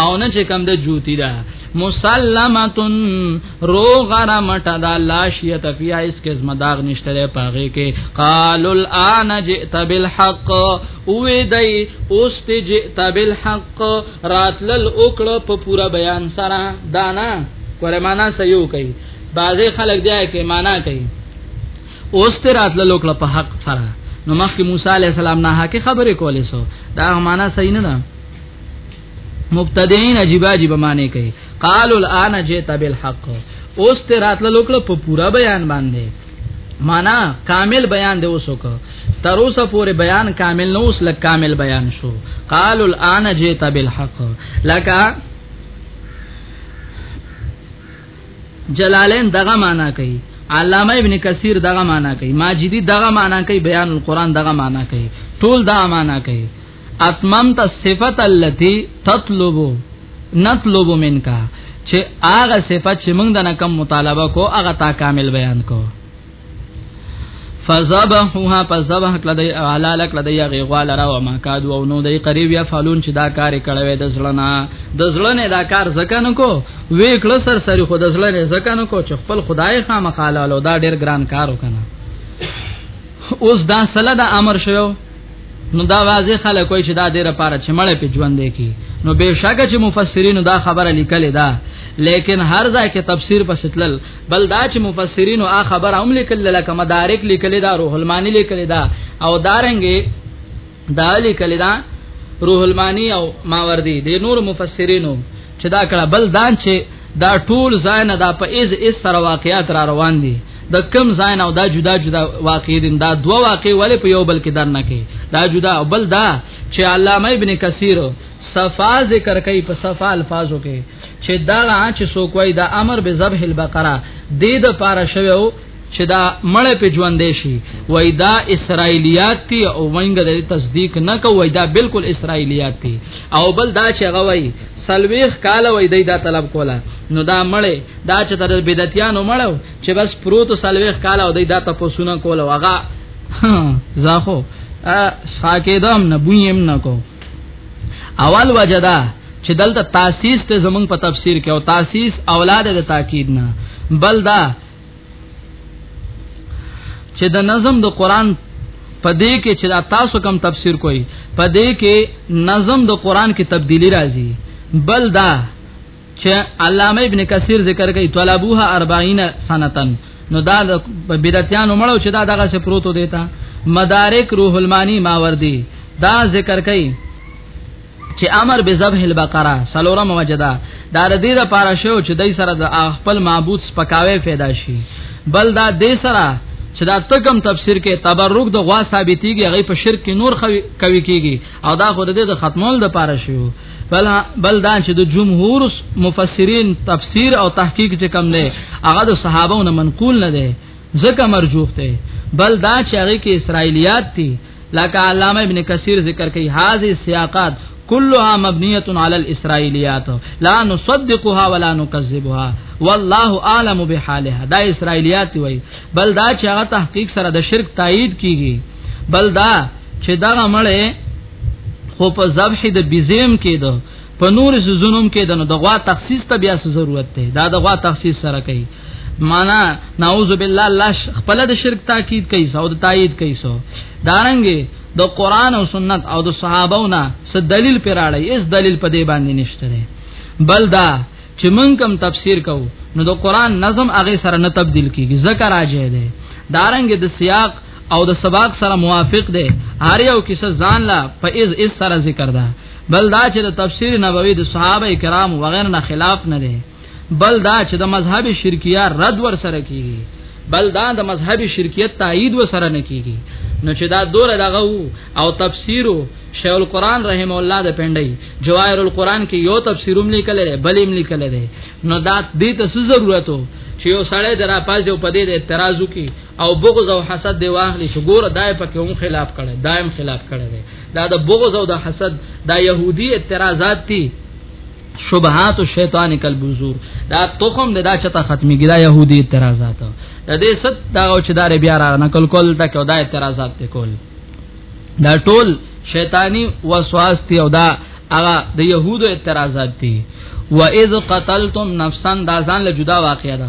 او نه چې کم د جوتی دا مسلمتن روغ را مټه دا لاشیت فیا اس کې زمداغ نشته لري پاغه کې قال الان جئت بالحق او دی اوس ته جئت بالحق راتل اوکړه په پورا بیان سره دانا کوله معنا سيو کوي بعضی خلک دی کې معنا کوي اوس ته راتل اوکړه په حق سره نو مخکې موسی علی السلام نه حق خبره کولې سو دا معنا صحیح نه ده مبتدعين عجيب عجيب معنی کوي قالوا الان جئت بالحق اوس ته راتل لوکړه په پورا بیان باندې معنا کامل بیان دی اوسو کو تر اوسه پورې بیان کامل نو اوس لک کامل بیان شو قالوا الان جئت بالحق لکه جلالین دغه معنا کوي علامه ابن کثیر دغه معنا کوي ماجدی دغه معنا کوي بیان القرآن دغه معنا کوي ټول دا معنا کوي اتممت الصفه التي تطلب نطلب منك چې هغه صفه چې موږ د نکم مطالبه کو هغه تا کامل بیان کو فذبحوها فذبح کله دی اعلی لک لدی یغی غوال را و ما کاد و نو دی قریب یا فالون چې دا کار کړوي د زړنا د زړنه دا کار زکه نه کو وی کله سر سری خود زړنه زکه نه کو چې خپل خدای خامخاله لو دا ډیر ګران کار وکنه اوس دا سله دا امر شوی نو دا واځي خلک کوئی چې دا د لپاره چې مړ په ژوند دی کی نو به شک چې مفسرین دا خبره لیکلې ده لیکن هر ځای کې تفسیر په ستلل بل دا چې مفسرین او خبره هم لیکل لکه مدارک لیکلې ده روح المانی لیکلې ده او دارنګي دا لیکلې ده روح المانی او ماوردی د نور مفسرینو چې دا کړه بل دان چې دا ټول ځای نه دا په از اس سره واقعیات را روان دي د کم ځای نه دا جدا جدا واقع دي دا دوه واقع ولې په یو بل کې درنه کې دا جدا او بل دا چې علامه ابن کثیر صفا ذکر کوي په صفا الفاظو کې چې دا چې څوک وای دا امر به ذبح البقره د دې پاره شوو چې دا مړ په ژوند شي وای دا اسرایلیات تی او وینګ د تصدیق نه کوي دا بالکل اسرایلیات تی او بل دا چې غوي سلويخ کال وای دی دا طلب کولا نو دا مړې دا چې تر بدعتيانو مړو چې بس پروت سلويخ کال او دا تاسو نه کول واغه زاخو ا ساکیدم نه بویم نه کو اول وجدا چې دلته تاسیس ته زمون په تفسیر کې او تاسیس اولاد د تاکید نه بل دا چې د نظم د قران پدې کې چې تاسو کم تفسیر کوي پدې کې نظم د قران کې تبدیلی راځي بل دا چې علامه ابن کثیر ذکر کوي طلبوها 40 سنتن نو دا بدعتانو مړو چې دا دغه څه پروتو دیتا مدارک روح المانی ماوردی دا ذکر کوي چې امر به ذبح البقره سلوره موجدا دا د دې لپاره شو چې دای سره د خپل معبود سپکاوي پیدا شي بل دا دې سره چې دا تکم تفسیر کې تبرک د غوا ثابتېږي هغه په شرک کې نور کوي کیږي او دا خو د دې د ختمول د پاره شو بل بل دا چې د جمهور مفسرین تفسیر او تحقیق چې کم نه هغه د صحابهونو منقول نه دی ځکه مرجوح دی بل دا چې هغه کې اسرایلیات دي لکه علامه ابن کثیر ذکر کوي هاذه سیاقات كلها مبنيه على الاسرائيليات لا نصدقها ولا نكذبها والله اعلم بحالها دا اسرائيليات وي بل دا چې هغه تحقیق سره د شرک تایید کیږي بل دا چې دا مړې خو په ذبح د بزیم کې ده په نور سوزونم کې ده نو د غوا تخصیص ته بیا ضرورت ده دا د غوا تخصیص سره کوي معنا نعوذ بالله الله خپل د شرک تاکید کوي او د تایید کوي سو دارنګي د دا قران او سنت او د صحابو نه څه دلیل پر اړای اس دلیل په دې باندې نشته بل دا چې مونږ کم تفسیر کوو نو د قران نظم هغه سره نه تبديل کیږي ذکر راځي ده دارنګ د سیاق او د سباق سره موافق دی هر یو کیسه ځان لا په از از سره ذکر ده بل دا چې د تفسیر نبوي د صحابه کرام وغیر نه خلاف نه دی بل دا چې د مذهب شرکیه رد ور سره کیږي بل دا د مذهب شرکیت تایید و سره نه کیږي نو چې دا دور دغه او تفسیر شیخ القران رحم الله د پندای جواهر القران کې یو تفسیروم لیکل لري بلیم لیکل لري نو دا دې ته ضرورت چې یو سړی درا پاز یو پدې اعتراض وکي او بغض او حسد دی واخلي چې ګوره دای په کې هم خلاف کړي دایم خلاف کړي دی دا د بغض او د حسد دا يهودي اعتراضات دي شبهات او شیطان کلبزور دا تخم د دا چته ختمي ګدا يهودي اعتراضات د دې ست دا او چې دار بیا را نقل کول دا کې دا اعتراضات ته کول دا ټول شیطانی وسواس دی او دا هغه د يهودو اعتراضات دي واذ قتلتم نفسا دا ځان له جدا واقعیا ده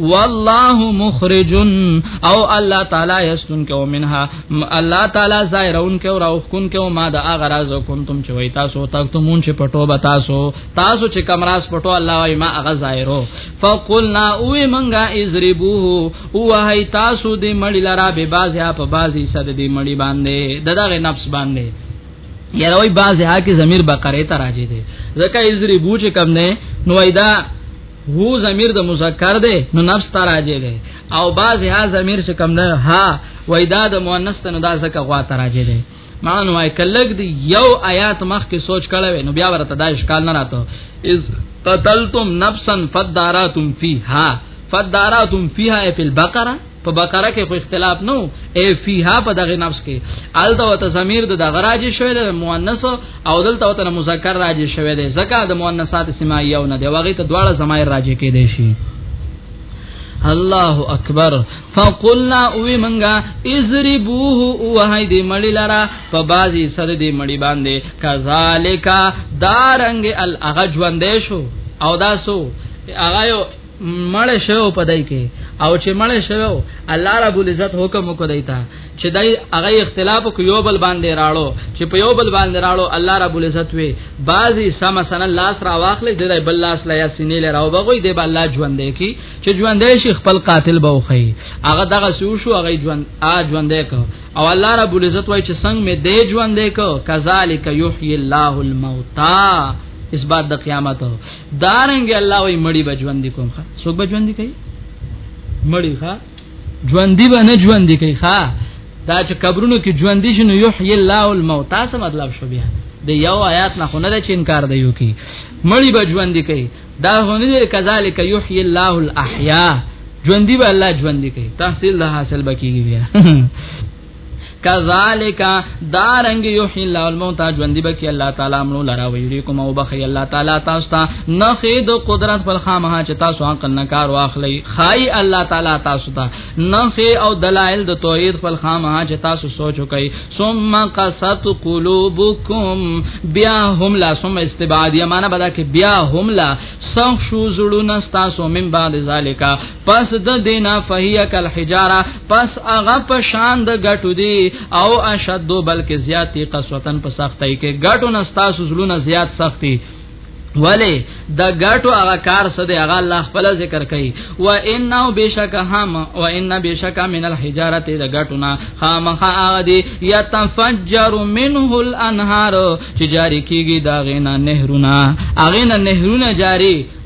والله مخرج او الله تعالی یستون کو منها الله تعالی ظاهرون کو راو کون کو ما دا غراز کنتم چې وای تاسو تکتمون چې پټو به تاسو تاسو چې کمراس پټو الله وای ما هغه ظاهرو فقلنا او منغا اذربوه او هی تاسو دې مړی لرا به بازیا په بازی صد دې مړی باندې دغه نفس باندې یروی بازیا کې ضمیر بقره ته راځي دي ځکه اذربو چې کم نه نو ایدا هو ضمیر د مذکر دی نو نفس ته راځي دی او بعض ها ضمیر چې کم نه ها وای دا د مؤنث ته نو دا ځکه غوا ته راځي دی معنی وای کلګ دی یو آیات مخ کې سوچ کړو نو بیا ورته دا اشکال نه راته اذ قتلتم نفسا فداراتم فیها فداراتم فیها فی البقره په بقره کې خو اختلاف نو ای فیها په دغه نفس کې الته وت ضمیر د دغه راځي شوی د مؤنث او دلته وت مذکر راځي شوی دی ځکه د مؤنثات سمایه نه دی واغې ته دواړه زمایر راځي کې دی شي الله اکبر فقلنا اوی منګه اذربوه وهی دی مړی لرا په بازی سر دی مړی باندې کذالک دارنګ الاغجوندې شو او داسو هغه مړ شو په دای کې او چې مړ شو الله رب العزت حکم وکړ دایته چې دای هغه اختلاف کو یو بل باندې راړو چې په یو بل باندې راړو الله رب العزت وی بعضی سم سن لاس را واخلې د بل لاس لیا سینې لراو بغوي د بل لا ژوندې کی چې ژوندې شي خپل قاتل به وخی هغه دغه سو شو هغه ژوند ا ژوندې کو او الله رب العزت وای چې څنګه می دې ژوندې کو کذالک یحیی الله الموتى اس بعد د قیامت دارنګ الله وي مړی به ژوند کوم ښا څوک به ژوند کوي مړی ښا ژوند به نه ژوند کوي ښا دا چې قبرونو کې ژوند شي نو یحیی الله الموتى څه مطلب شو بیا د یو آیات نه خونه چې انکار دی یو کی مړی به ژوند کوي دا هونه دی کذالک یحیی الله الاحیاء ژوند به الله ژوند کوي تحصیل د حاصل بکیږي بیا کذالک دارنګ یحیی الله الموت ژوند به کی الله تعالی امنو لرا ویریکم او بخی الله تعالی تاسو ته نخید قدرت پر خامه چې تاسو عقل نه کار واخلی خای الله تعالی تاسو ته نخی او دلائل د توحید پر خامه چې تاسو سوچ وکای ثم قصت قلوبکم بیا هم لا ثم استبعاد یمانه بدا کې بیا هم لا سخ شو زړونه تاسو من بعد ذالک پس د دینا فهیه کل حجاره پس هغه په شان د غټو دی او اشد بلکې زیاتی قسوتن په سختۍ کې غټو نستا سوزلونه زیات سختی ولی د غټو هغه کار سده هغه الله خپل ذکر کوي و انه بشک هم و ان بشک من الحجاره د غټنا خامخ هغه دی يتفجر منه الانهار چې جاری کیږي دا غینا نهرونه هغه نه نهرونه جاری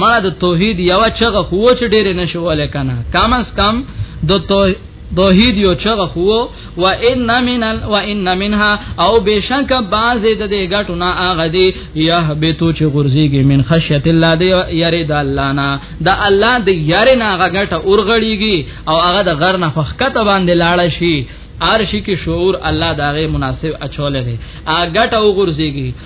مړه د توحید یو چغه خو چې ډېر نشواله کنه کم از کم د توحید یو چغه خو و ان من ال و ان منها او بشک باز د دې غټو نه اغه دی یهبتو چې غرزیږي من خشیت الله دی یری د الله نه د الله د یری نه هغه غټه اورغړیږي او هغه د غر نه فخکته باندې لاړ شي ارشی کې شعور الله داغه مناسب اچولې دی اګټ او غورځيږي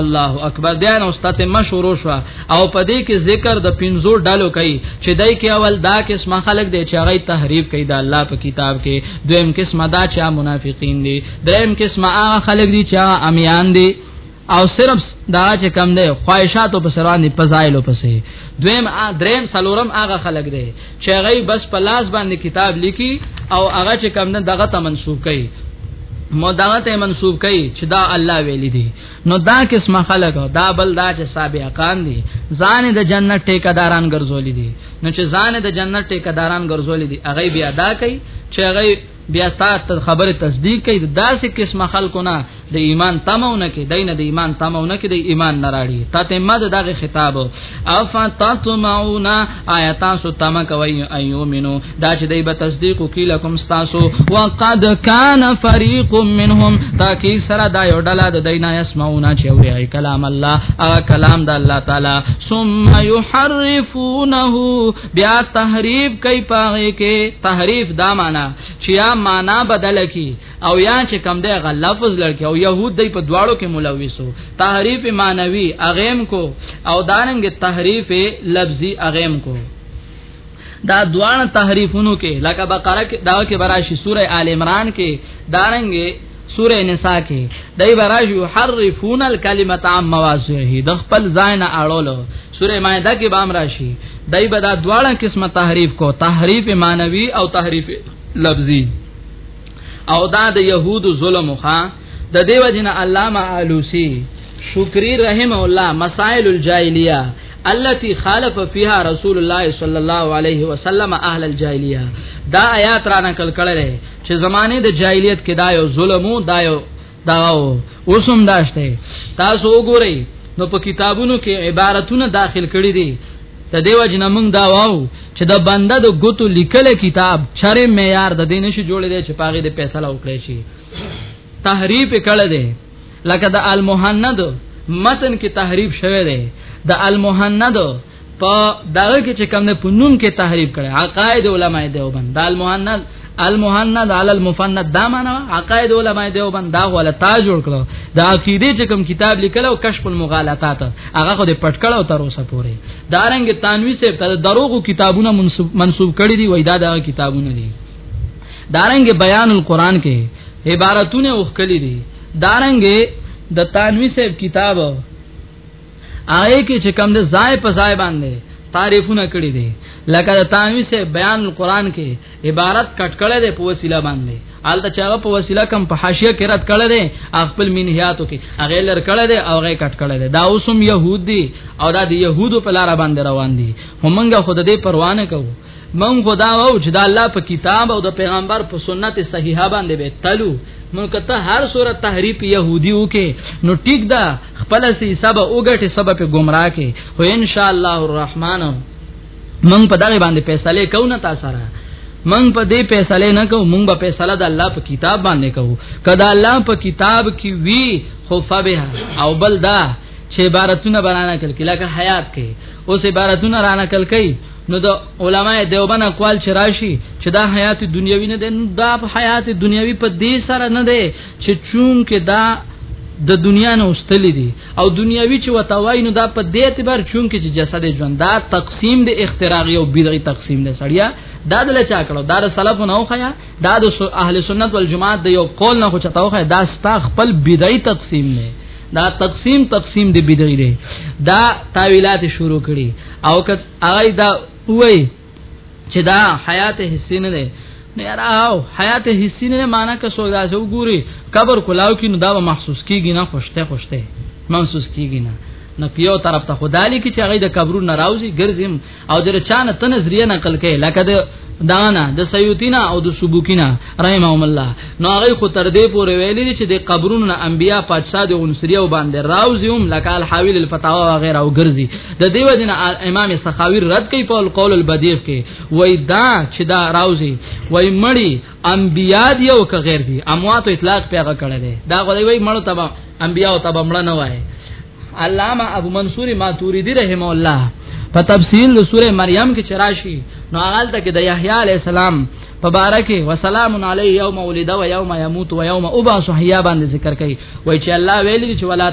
الله اکبر بیا نو ستاسو مشورو شو او پدې کې ذکر د پنځو ډلو کوي چې دای کې اول دا قسم خلک دی چې هغه تحریف کوي د الله په کتاب کې دویم قسم دا چې منافقین دي دریم قسم هغه خلک دي چې امیان دي او صرف دا چې کم دی خواهشاتو په سران دي پزایلو پسې دویم دریم سلورم هغه خلک دی چې هغه بس په لاس باندې کتاب لیکي او هغه چې کم نه دغه ته منسوب کوي مدغه ته منسوب کوي چې دا الله ویلي دي نو دا قسمه خلق دا بل دا چې سابقان دي ځان د جنت ټیکداران ګرځولې دي نو چې ځان د جنت ټیکداران ګرځولې دي هغه بیا دا کوي چې هغه بیا تا خبره تصدیق کوي داسې قسمه خلکو نه د ایمان تمونه کې دینه د ایمان تمونه کې د ایمان نه راړي تا ته مد دغه خطاب او فتطمعونا آیات سو تم کوي ایومنو دا چې دای به تصدیق کوي لکم تاسو وقد کان فریق منهم تا کې سره دا یو ډله د دینه اسمعونا چې وی کلام الله او کلام د الله تعالی ثم يحرفونه بیا تحریف کوي پاغه کې تحریف دا معنا چې یا معنا بدل کی او یا چې کم دی غ لفظ لړکی او يهود دی په دواړو کې ملوثو تحریف معنوي اغیم کو او داننګ تحریف لفظي اغیم کو دا دوان تحریفونو کې لکه بقره کې دا کې براشي سوره آل عمران کې دارنګ سوره نساء کې دای براج یحرفون الکلمه عن مواضعه د خپل ځای نه اړولو سوره مائده کې بام راشي دای به دا دواړه قسمه تحریف کو تحریف معنوي او تحریف لفظي او دا د يهود ظلم خو د دیو جن علامه علوسی شکری رحم الله مسائل الجاهلیه التي خالف فيها رسول الله صلى الله عليه وسلم اهل الجاهليه دا آیات را نقل کړل چې زمانه د جاهلیت کې دا یو ظلمو دا یو دا اوسم داشته تاسو وګورئ نو په کتابونو کې عبارتونه داخل کړي دي ته دیو جن موږ دا واو چې د بنده د ګوتو لیکل کتاب چرې معیار د دین شي جوړې دي چې پاغه د فیصله وکړي شي تحریف کړه دي لکه د المهند متن کې تحریف شوه دي د المهند په دغه کې چې کوم نه پنوم کې تحریف کړي عقاید علماء دیوبند دال مهند المهند علی المفند دا معنا عقاید علماء دیوبند دا ولا تا جوړ کړو دا عقیده چې کوم کتاب لیکل او کشف المغالطات هغه خو دې پټ کړو تر اوسه پورې دارنګ تنوی صاحب ته دروغو کتابونه منسوب منسوب کړي دي وای دا دا کتابونه دي دارنګ بیان القرآن کې عبارتونه وکړي دي دارنګ د تنوی صاحب کتاب آئے کې چې کم د ځای په ځای باندې تعریفونه کړی دي لکه د تانوی سے بیان القرآن کې عبارت کټ کړی دی په وسیله باندې آلته چې هغه په وسیله کم په حاشیه کې رد کړی دی خپل منهیاتو کې هغه لر کړی دی او هغه کټ کړی دی دا اوسم يهودي او دا د يهودو په لار باندې روان دي همغه خود دې پروانه کوو مونږ خدا او چې د الله په کتاب او د پیغمبر په سنت صحیحه باندې به تلو نو کته هر صورت تحریف يهودي وکي نو ټیک ده خپل سي سبا وګټي سبا په گمراه کې خو ان شاء الله الرحمن مونږ په دغه باندې فیصله کوو نه تاسو سره مونږ په دې فیصله نه کوو مونږ به فیصله د الله په کتاب باندې کوو کله الله په کتاب کې وی خو فبها او بل دا چې عبارتونه برانه کل کې لکه حیات کې اوس عبارتونه رانه کل کې نو د علماء دیوبند اقوال چې راشي چې دا حیات دنیوي نه ده دا په حیات دنیوي په دې سره نه ده چې چون کې دا د دنیا نه واستل دي او دنیوي چې وتاوای نو دا په دې اعتبار چون کې چې جسد ژوند دا تقسیم د اختراغي او بدعي تقسیم نه سړیا دا د لچا کړو دا د سلف نه وخیا دا د اهل سنت والجماعت د یو قول نه خو چتاو خیا دا ستا خپل بدعي تقسیم نه دا تقسیم تقسیم د بدعي دی دا تاویلات شروع کړي او کت آی دا وای چې دا حیات حسین نه دی نه راو حیات حسین نه معنا که سو دا سو ګوري قبر کلاو کې نو دا محسوس کیږي نه خوشته خوشته محسوس کیږي نه نو یو طرف ته خدای لیکي چې هغه د قبرونو راوځي ګرځم او د چانه تنظریه نقل کوي لکه د دانا د سیوتینا او د سبوکینا رحمهم الله نو هغه خو تر دې پورې ویلي چې د قبرونو نه انبیا پاتشاه د عنصری او باندې راوزیوم لکه الحاویل الفتاوا و غیره او ګرځي د دیو جن امام سخاوی رد کوي په قول البدیع کې وای دا چې دا راوزی وای مړی انبیا دی او که غیر دی اموات اطلاق پیغه کړی دی دا غوړي وای مړ تبا انبیا او تبا مړ نه وای علامه ابو منصور ماتوریدی رحم الله په تفصیل د سوره مریم کې چرآشی نو هغه ته کې د یحیی علی السلام په باره کې وسلام علی یوم ولد و یوم یموت و یوم ابا صحیا باندې ذکر کوي وای چې الله ویلی چې ولا